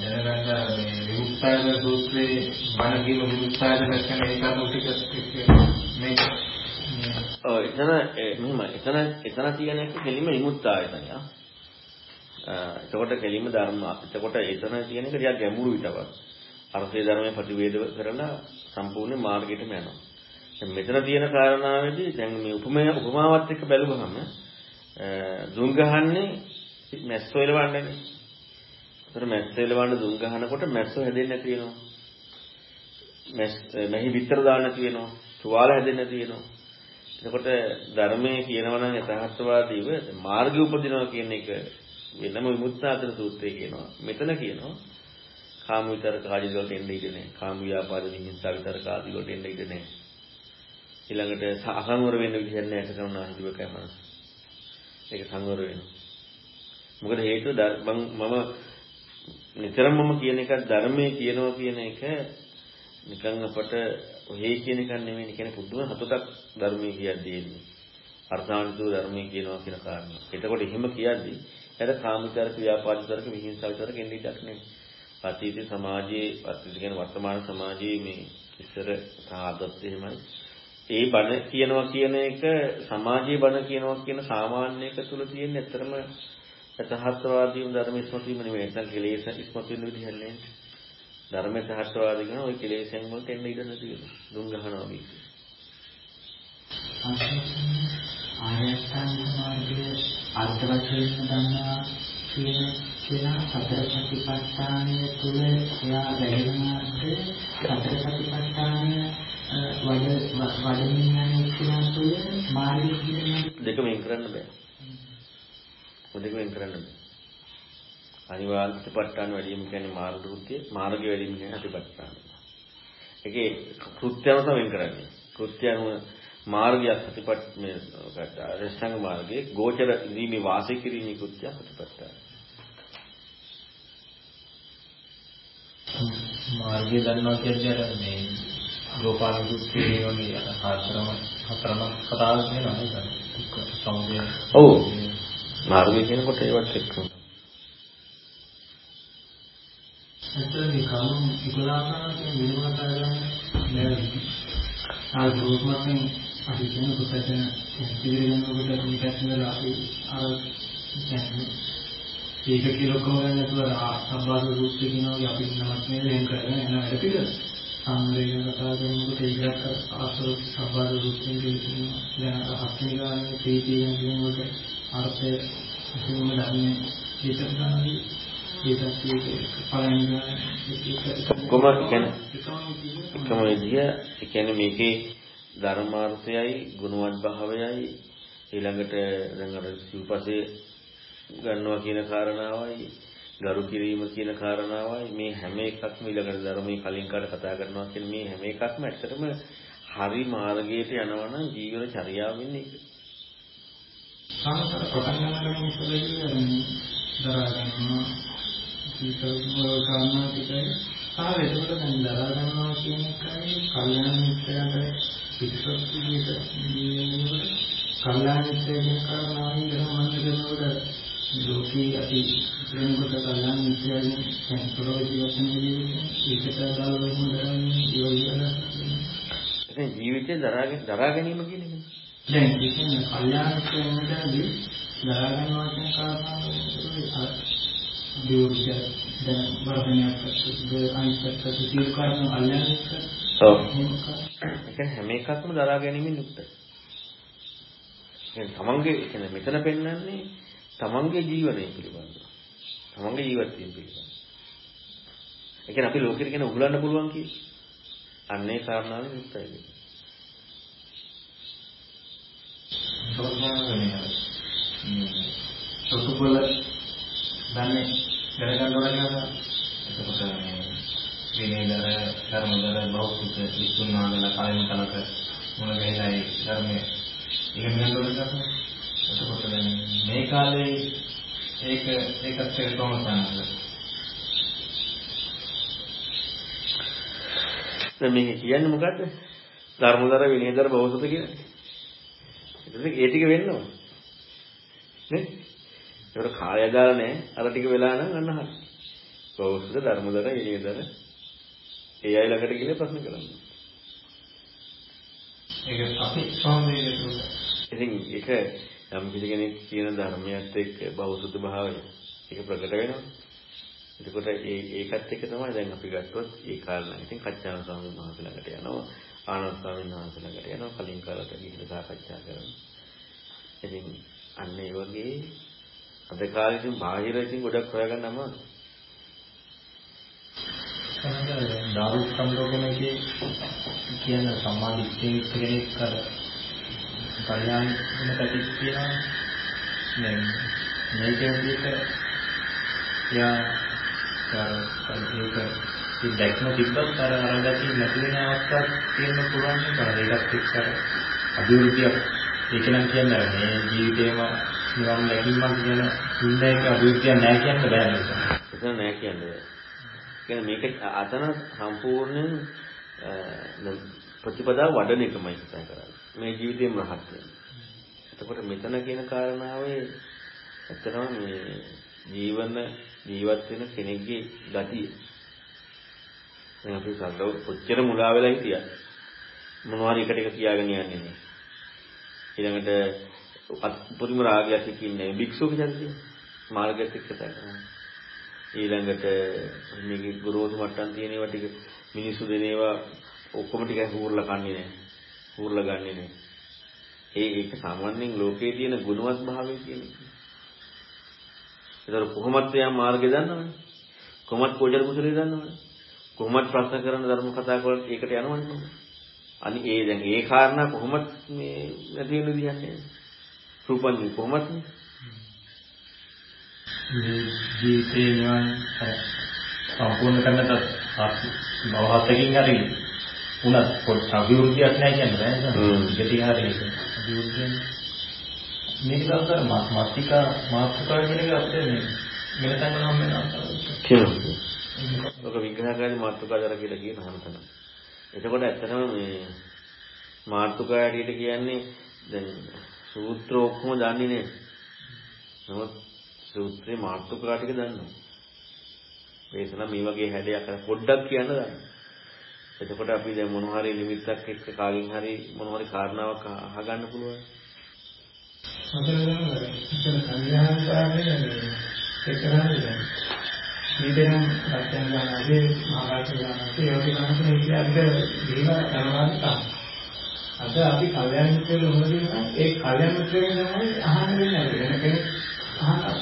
Speaker 2: දැනගන්න මේ විමුක්තායන සූත්‍රයේ බණ කියන විමුක්තායන දැක්කම ඒ කරුණු ටික මේක
Speaker 1: ඔව් එතන මෙහෙම එතන එතන තියෙන එක කෙලිම විමුක්තායතනය. එතකොට කෙලිම ධර්ම. එතකොට එතන තියෙන එක ටිකක් ගැඹුරු විතරක්. අර්ථය ධර්මයේ ප්‍රතිවේද කරලා සම්පූර්ණ මාර්ගයටම යනවා. දැන් මෙතන තියෙන කාරණාවේදී දැන් මේ උපමය උපමාවත් එක්ක බැලුවහම දුම් ගහන්නේ මැස්සෝ එලවන්නනේ. ඒතර මැස්සෝ එලවන්න දුම් ගහනකොට මැස්සෝ හැදෙන්නේ නැති වෙනවා. මැස් මෙහි විතර දාන්න නැති වෙනවා. තුවාල හැදෙන්නේ නැති වෙනවා. එතකොට ධර්මයේ කියනවා නම් යථාර්ථවාදීව මාර්ගය උපදිනවා කියන එක වෙනම විමුක්තාතර සූත්‍රයේ කියනවා. මෙතන කියනවා කාම විතරක ආදී වලට එන්න ඉඩ නැහැ. කාම ව්‍යාපාද විහිංසා විතරක ආදී වලට එන්න ඉඩ නැහැ. ඊළඟට අසංවර වෙන්න විදිහක් නැහැ ඒක කරනවා හිතුවකයි මනස. ඒක සංවර වෙනවා. මොකද හේතුව මම නිතරම මම කියන එක ධර්මයේ කියනවා කියන එක නිකන් අපට ඔහේ කියන එක නෙමෙයි කියන්නේ පුදුම සතුටක් ධර්මයේ කියද්දී එන්නේ. අර්ථාන්විතව ධර්මයේ කියනවා කියන කාරණා. එතකොට එහෙම කියද්දී එතන කාමිකාරක ව්‍යාපාදිකාරක විහිංසාවිකාරක එන්නේ ඉඩක් නැහැ. අතීත සමාජයේ අතීත කියන වර්තමාන සමාජයේ මේ ඉස්සර සාදත් එහෙමයි. ඒ බණ කියනවා කියන එක සමාජයේ බණ කියනවා කියන සාමාන්‍ය එක තුල තියෙන ඇත්තරම යථාර්ථවාදී ධර්ම ඉස්මතු වීම නෙමෙයි. නැත්නම් කෙලෙස් ඉස්මතු වෙන විදිහ නෑ. ධර්ම යථාර්ථවාදී කරන ওই කෙලෙස්යන් වලට එන්න ඉඩ නැති වෙනවා. දුම් ගහනවා මේක.
Speaker 3: ආයතන මාර්ගයේ අර්ථ වශයෙන් දන්නවා කියන කියන සතර සතිපට්ඨානය තුළ එයා වැඩෙනාට සතර සතිපට්ඨානය වඩ වඩමින් යන කියන තුළ මාර්ගය
Speaker 1: දෙක වෙන් කරන්න බෑ. දෙක වෙන් කරන්න බෑ. අනිවාර්ය සතිපට්ඨාන වැඩිම කියන්නේ මාර්ග කෘත්‍ය මාර්ගය වැඩිම කියන්නේ සතිපට්ඨාන. ඒකේ කෘත්‍යම තමයි කරන්නේ. කෘත්‍යම මාර්ගය සතිපට්ඨ මේ රසංග මාර්ගයේ ගෝචර ඉදීමේ වාසය කිරීමේ කෘත්‍ය සතිපට්ඨාන.
Speaker 4: මාර්ගය දන්නවා කියන්නේ අර මේ ගෝපාල සූත්‍රයේ වගේ හතරම හතරම කතාවක් වෙනවා නේද? සමුදය.
Speaker 1: ඔව්. මාර්ගය කියනකොට ඒවත් එක්ක.
Speaker 4: ඇත්තට මේ කරුණු 11 කියන වෙනම කතා කරන්නේ නෑ. ආ ගෝපමෙන් අපි කියන කොටසෙන් ඉතිරිගෙනකොට මේ පැත්තවල අපි අර කියන්නේ ඒක කියලා කොහොමද නැතුව සම්බාධ රූපේ කියනවා අපි නමක් නේ වෙන් කරගෙන යන වැඩ පිළිවෙල. සම්මේලන කතා කරනකොට ඒකට ආසව සම්බාධ රූපේ කියනවා. දැන් හත්නි ගානේ ප්‍රීතියෙන් කියනකොට අර්ථය කිසිම ධර්මයේ ඒක තමයි.
Speaker 1: කොහොමද කියන්නේ? එකම විදිය. ඒ කියන්නේ මේකේ ධර්මාර්ථයයි ගුණවත් භාවයයි. ඊළඟට දැන් අර සිව්පසේ ගන්නවා කියන කාරණාවයි ගරු කිරීම කියන කාරණාවයි මේ හැම එකක්ම ඊළඟට ධර්මයේ කලින් කාට කතා කරනවා කියන මේ හැම එකක්ම ඇත්තටම හරි මාර්ගයට යනවා නම් ජීවන චර්යාව වෙන්නේ ඒක.
Speaker 4: සාමාන්‍ය පටන් ගන්න ඉස්සෙල්ලා දරා ගන්නවා සීතල කාරණා ටිකයි ආ එතකොට දැන් දරා ගන්නවා කියන එකයි කල්යාණ මිත්‍රයාට පිටසොත් විදිහට කල්යාණ මිත්‍රයෙක් කාරණාවෙන් ගමන් කරනකොට ලෝකේ අපි කල්යාණ මිත්‍රයන් සංස්කෘතික ජීවිතන විදිහට ඒකට දාලා වෙන දරන්නේ
Speaker 1: ඒ ජීවිතේ දරාගෙන දරා ගැනීම කියන්නේ
Speaker 4: දැන් කියන්නේ කල්යාණ මිත්‍රයන්ටදී දරා ගන්නවා කියන කාරණාව දියුර්ජ දැන් වර්ධනයක් අනිත්‍යක සිල් කරන කල්යාණ මිත්‍ර.
Speaker 1: ඔව්. ඒක හැම එකක්ම දරා ගැනීමෙන් යුක්තයි. කියන්නේ තමන්ගේ කියන්නේ මෙතන පෙන්වන්නේ තමන්ගේ ජීවනය පිළිබඳව. තමන්ගේ ජීවිතය පිළිබඳව. ඒ කියන්නේ අපි ලෝකෙට කියන උහුලන්න පුළුවන් කියේ. අන්නේ කාරණාවෙන් යුක්තයි.
Speaker 4: සොතුපොළ දන්නේ දැනගන්න ඕන කියලා එතකොට මේ විනයදර ධර්මදර බෞද්ධ විසුණුනාගල කලින් කලක මොන ගහලායි ධර්මයේ ඉගෙන ගන්න ඕන කියලා එතකොට මේ කාලේ ඒක ඒකත් එක්ක කොහොමද
Speaker 1: දැන් මේ කියන්නේ මොකද්ද? ධර්මදර විනයදර බෞද්ධ කියන්නේ. ඒක ඒ ටික වෙන්න ඕන. නේ? ඒකට කාය දාලා නැහැ. අර ටික වෙලා නම් අන්න හරි. බෞද්ධ ධර්මදර විනයදර ඒ අය ළඟට ගිහලා ප්‍රශ්න කරන්න.
Speaker 4: ඒක අපි සම්මේලනය
Speaker 1: ඉතින් ඒක යම් කෙනෙක් කියන ධර්මයත් එක්ක බෞද්ධ භාවය ඒක ප්‍රකට වෙනවා. එතකොට ඒ ඒකත් එක්ක තමයි දැන් අපි ගත්තොත් ඒ කාරණා. ඉතින් කච්චාන ස්වාමීන් වහන්සේ ළඟට යනවා. ආනන්ද ස්වාමීන් වහන්සේ ළඟට යනවා. කලින් කාලට ගිහිල්ලා සාකච්ඡා කරනවා. ඉතින් අන්න ඒ වගේ අද කාලේ ඉතින් බාහිර ඉතින් ගොඩක් හොයාගන්න අමාරුයි.
Speaker 2: දාරුක් සම්රෝගණයේ කියන සම්මාදිට්ඨිය කෙනෙක් අර කල්යාණ වෙන පැතිස් කියනවා. දැන් මේක විදිහට යා ඒක දැක්ම තිබ්බත් අර අරගතිය නැති වෙන අවස්ථාවක් තියෙන්න පුළුවන් නේද? ඒකත් එක්ක අර අභිවෘද්ධියක් ඒක නම් කියන්නේ අර මේ ජීවිතේම නිවන් දැකීමක් කියන හින්දා ඒක අභිවෘද්ධියක් නැහැ කියන්න බෑ නේද?
Speaker 1: එතන නැහැ කියන්නේ. කියන්නේ මේක අතන සම්පූර්ණයෙන් ප්‍රතිපදාව වඩන එකමයි කතා කරන්නේ. මේ ජීවිතේම රහත් වෙන. එතකොට මෙතන කියන කාරණාවේ ඇත්තටම මේ ජීවන ජීවත් වෙන කෙනෙක්ගේ ගතිය. දැන් අපි සද්දව කොච්චර මුලා වෙලා හිටියද මොනවා හරි එකට එක කියාගෙන යන්නේ නේ. ඊළඟට උපරිම රාගයක් ඉන්නේ භික්ෂුව කියන්නේ මාර්ගයත් එක්ක තමයි. ඊළඟට මේකේ ගුරුතුමෝ මට්ටම් තියෙන ඒවා ටික මිනිස්සු දෙන ඒවා ඔක්කොම ටික හූර්ලා කන්නේ නැහැ හූර්ලා ගන්නෙ නැහැ ඒ ඒක සාමාන්‍යයෙන් ලෝකයේ තියෙන ගුණවත් භාවය කියන්නේ ඒතර කොහොමත් යා මාර්ගය දන්නවනේ කොහොමත් කෝජර කුසලයේ දන්නවනේ කොහොමද ප්‍රශ්න කරන ධර්ම කතා කරලා ඒකට යනවනේ. අනි ඒ දැන් ඒ කාරණා කොහොමද මේ නැති වෙන විදිහන්නේ? රූපන්නේ කොහොමද?
Speaker 2: ජීවිතේ නිවන් සම්පූර්ණ කරන්නට භවහතකින් හරි උනත් පොඩි අභිවෘද්ධියක් නැහැ කියන්නේ නේද? ඉතින් හරි ඒක. අභිවෘද්ධිය මේක තමයි මාත්‍රිකා මාත්‍රිකා කියන එක අපිට මේ මෙතන නම් වෙනවා.
Speaker 1: කියනවා. ඔක විග්‍රහකාරී මාතෘකාදර කියලා කියන හරතන. එතකොට ඇත්තටම මේ මාතෘකා හැටියට කියන්නේ දැන් සූත්‍ර ඔක්කොම දන්නේ නෑ. නමුත් සූත්‍රේ මාතෘකා ටික දන්නවා. වේසන මේ වගේ හැඩයක් පොඩ්ඩක් කියන්න දන්නවා. එතකොට අපි දැන් මොන හරි නිමිත්තක් එක්ක කාගෙන් හරි මොන හරි කාරණාවක් අහගන්න පුළුවන්.
Speaker 4: මතකද කල්යාණ සාරනේ ඒක කරන්නේ ඊටනම් රත්යන් ගන්නදී වගේ තමයි කියන්නේ දීම කරනවා. අද අපි කල්යනා මිත්‍රයෝ මොනවද ඒ කල්යනා මිත්‍රයන් තමයි අහන්න වෙන්නේ වෙන කෙනෙක් අහන්න.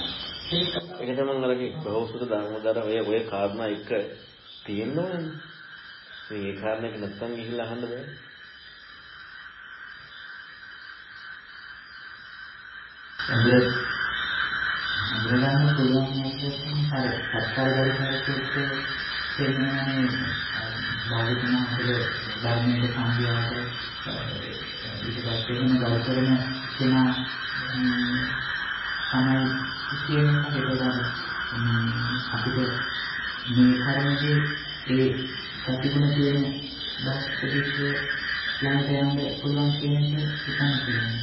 Speaker 1: ඒක තමයි අරගේ බෞද්ධ ධර්මදර ඔය ඔය කාරණා එක තියෙනවනේ. මේ කාරණේක නැත්තම් ගිහිල්ලා අහන්න බෑ.
Speaker 3: අද අඳුරගන්න පුළුවන් නැත්නම් අර සත්කාරවලට තේරෙන්නේ භාවිතනාවල ධර්මයේ සංග්‍රහයට ඊට පස්සේ වෙන ගල් කරන කෙනා තමයි කියන එක අපිට මේ කර්මයේ ඒ සතිගුණ තියෙන දස්පතිස්සේ ළඟට යන්න පුළුවන් කියන එක හිතන්න පුළුවන්.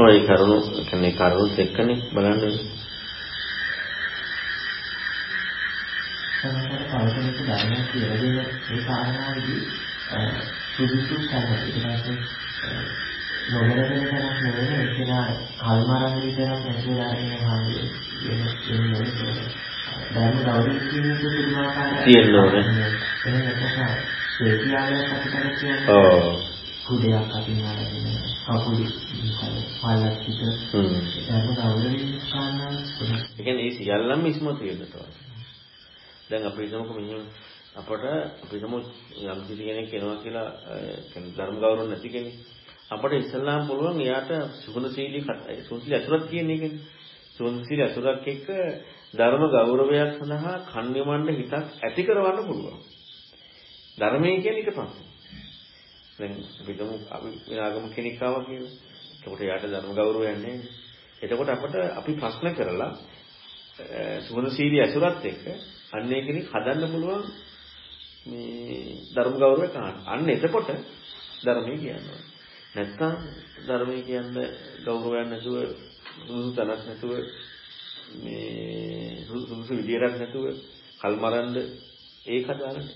Speaker 1: ඔය කරුණු කියන්නේ කරුණුත් එක්කනේ බලන්න
Speaker 3: සමහර පෞද්ගලික ධර්මයක් කියලා දෙන ඒ කාරණාවේදී සුදුසු තැන ඊට නොවැරදෙන තැනක් නෙවෙයි ඒකලා කල්මරන් විතරක් නැතිලා ඉන්න හාමුදුරුවෝ වෙන වෙන ධර්ම ගෞරවය කියන එක පුදුමාකාරයි
Speaker 1: තියෙන්න ඕනේ
Speaker 3: එහෙනම් ඒක ඒ කියන්නේ අපිට කියන්නේ ඔව් කුඩයක් අතින් අරගෙන කකුලි පල්ලක් පිට ධර්ම ගෞරවය කාරණා
Speaker 1: ඒ කියන්නේ ඒ සියල්ලම ඉස්මතු වෙනවා දැන් අපි හිතමුකෝ මෙහෙම අපට අපි හිතමු යම් කිසි කෙනෙක් එනවා කියලා කියන්නේ ධර්ම ගෞරව නැති කෙනෙක්. අපට ඉස්සල්ලාම පුළුවන් එයාට සුගුණශීලී සුගුණශීලී අසුරක් කියන එකනේ. සුගුණශීලී අසුරක් එක්ක ධර්ම ගෞරවයක් සඳහා කන්‍යමණ්ඩ හිතක් ඇති කරවන්න පුළුවන්. ධර්මයේ කියන්නේ එක තමයි. දැන් අපි හිතමු අපි විනාගම කෙනෙක් ආවා කියලා. එතකොට එයාට ධර්ම ගෞරවයක් නැහැ. එතකොට අපට අපි ප්‍රශ්න කරලා සුගුණශීලී අසුරත් එක්ක අන්න ඒ කෙනෙක් හදන්න පුළුවන් මේ ධර්ම ගෞරවය කාණ. අන්න එතකොට ධර්මයේ කියනවා. නැත්තම් ධර්මයේ කියන්නේ ගෞරවයක් නැතුව සුසු තනක් නැතුව මේ සුසු විදියක් නැතුව කල්මරන්න ඒක හදාගන්න.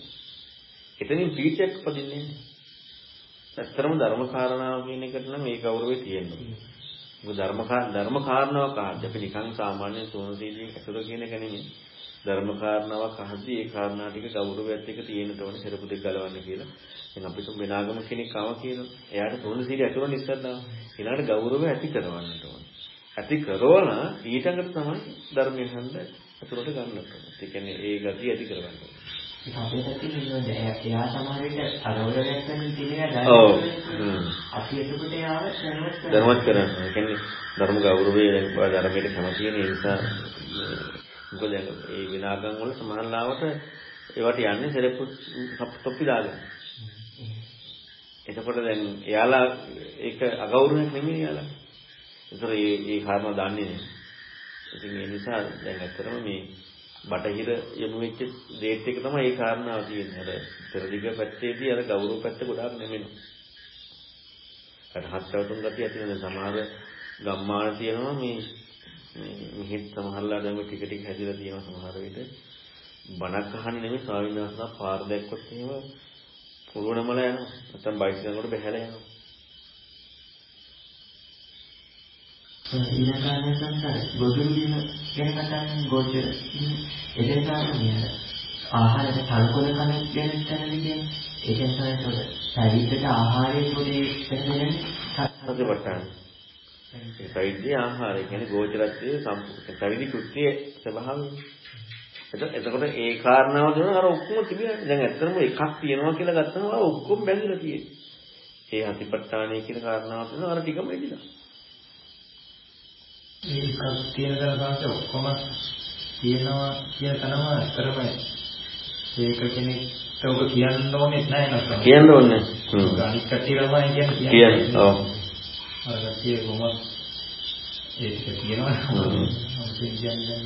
Speaker 1: එතනින් පීචයක් පදින්නේ නැහැ. ඇත්තරම ධර්ම කාරණාව කියන එකට නම් ඒ ගෞරවය තියෙනවා. මොකද ධර්ම ධර්ම කාරණාවක් ආදී අපි නිකන් සාමාන්‍ය සෝනසීලී කතර කියන එක නෙමෙයි. ධර්ම කාරණාවක් අහද්දී ඒ කාරණා ටික ගෞරවයත් එක්ක තියෙන්න ඕනේ සරපු දෙක ගලවන්න කියලා. දැන් අපිට වෙනාගම කෙනෙක් ආව කියනවා. එයාට තුන් සීල ඇතුළේ ඉස්සරලා ඊළඟට ගෞරවය ඇති කරවන්නට ඕනේ. ඇති කරවලා ඊටඟට තමයි ධර්මය හන්ද අතුරට ගන්න ඕනේ. ඒ කියන්නේ ඒ ගතිය ඇති කරගන්න ඕනේ.
Speaker 3: අපේ පැත්තේ ඉන්නෝද එයා සමහර විට අරවල නැත්නම් තියෙන
Speaker 1: ඔව්.
Speaker 3: අපි එතකොට යාව දැනුවත් කරනවා.
Speaker 1: දැනුවත් කරනවා. ඒ කියන්නේ ධර්ම ගෞරවය ධර්මයට කැමති වෙන නිසා මොකද දැන් ඒ විනාගම් වල සමානලාවට ඒවට යන්නේ සෙරප්පු තොප්පි දාගෙන. එතකොට දැන් එයාලා ඒක අගෞරවයක් නෙමෙයි එයාලා. ඒතර මේ මේ කාරණා දන්නේ නැහැ. ඉතින් ඒ නිසා දැන් ඇත්තටම මේ බටහිර යමු වෙච්ච දේත් එක තමයි ඒ කාරණාව තියෙන්නේ. අර පෙරදිග පැත්තේදී අර ගෞරව පැත්ත ගොඩාක් නෙමෙයි. අර හත්වතුන් ගතිය ඇති වෙන සමහර ගම්මාන තියෙනවා මේ මේ මෙහෙත් සමහරලා දැන් ටික ටික හැදිලා තියෙනවා සමහර විට බණක් අහන්න නෙමෙයි ස්වාමීන් වහන්සේලා පාර දැක්කොත් එහෙම පුරවනමල යනවා. නැත්තම් බයිසිකලකට බැහැලා යනවා.
Speaker 3: ඊළඟට සංසාර ගොදුරු වීම ගැන කතා කරන ගෝචර එදෙනාම ආහාරයට තල්කොළ කන ගැන තමයි කියන්නේ ඒක තමයි ශරීරයට ආහාරයේ පොඩි වෙනදෙන්නේ
Speaker 1: සතිපට්ඨාන ඒ සෛද්‍ය ආහාරය කියන්නේ ගෝචරත්වයේ සම්පූර්ණ ශරීර කෘත්‍යයේ ස්වභාවය. එතකොට ඒ කාරණාව දෙන අර ඔක්කොම තිබෙනවා. දැන් ඇත්තටම එකක් තියෙනවා කියලා ගත්තම අර ඔක්කොම බැඳලා තියෙන්නේ. ඒ අතිපට්ඨානය කියන කාරණාව දෙන අර ටිකම එදිනවා.
Speaker 2: ඒකක් තියෙන දරකට ඔක්කොම තියෙනවා කියන තනම අතරම ඒක කෙනෙක්ට ඔබ කියන්න ඕනේ නැහැ නේද?
Speaker 1: කියන්න ඕනේ. හ්ම්.
Speaker 2: අනිත් කටියම කියන්නේ
Speaker 1: කියන්නේ. ඔව්.
Speaker 2: අර කටිය කොහොමද ඒක කියනවා. මොකද කියන්නේ?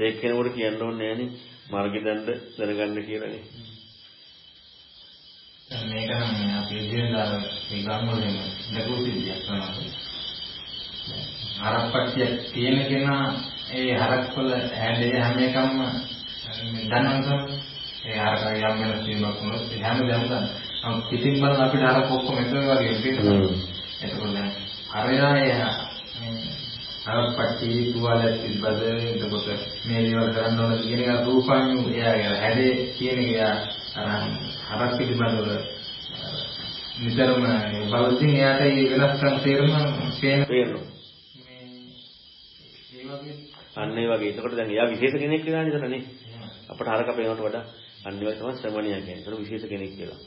Speaker 1: ඒක කෙනෙකුට කියන්න ඕනේ නෑනේ. මාර්ගය දඬ දැනගන්න කියලානේ.
Speaker 2: මේක නම් අපි ඉදිරියට ඒ ගම් වලින් ලැබුව සිද්ධියක් තමයි. හරක්පට්ටිය තියෙන කෙනා ඒ හරක්වල හැඩේ හැම එකම දන්නවද? ඒ හරක යම් වෙන සීමක් වුණොත් හැම දෙයක්ම දන්න. නම් පිටින් බලන අපිට හරක ඔක්කොම එක වගේ පිටින්. එතකොට දැන් හරයා හරක්පට්ටි තුවාලයක් තිබ්බද එතකොට මේ දේවල් කරන්න ඕන කියන එක රූපං එයාගේ හැඩේ කියන එක හරක් පිළිබඳව නිතරම බලසින් එයාට ඒ වෙනස්කම්
Speaker 1: පේනවා. අන්න ඒ වගේ. එතකොට දැන් එයා විශේෂ කෙනෙක් කියලා නේද නේ? අපට හරක පේනවට වඩා අන්න ඒ වගේ තමයි ශ්‍රමණියා කියන්නේ. ඒක විශේෂ කෙනෙක් කියලා.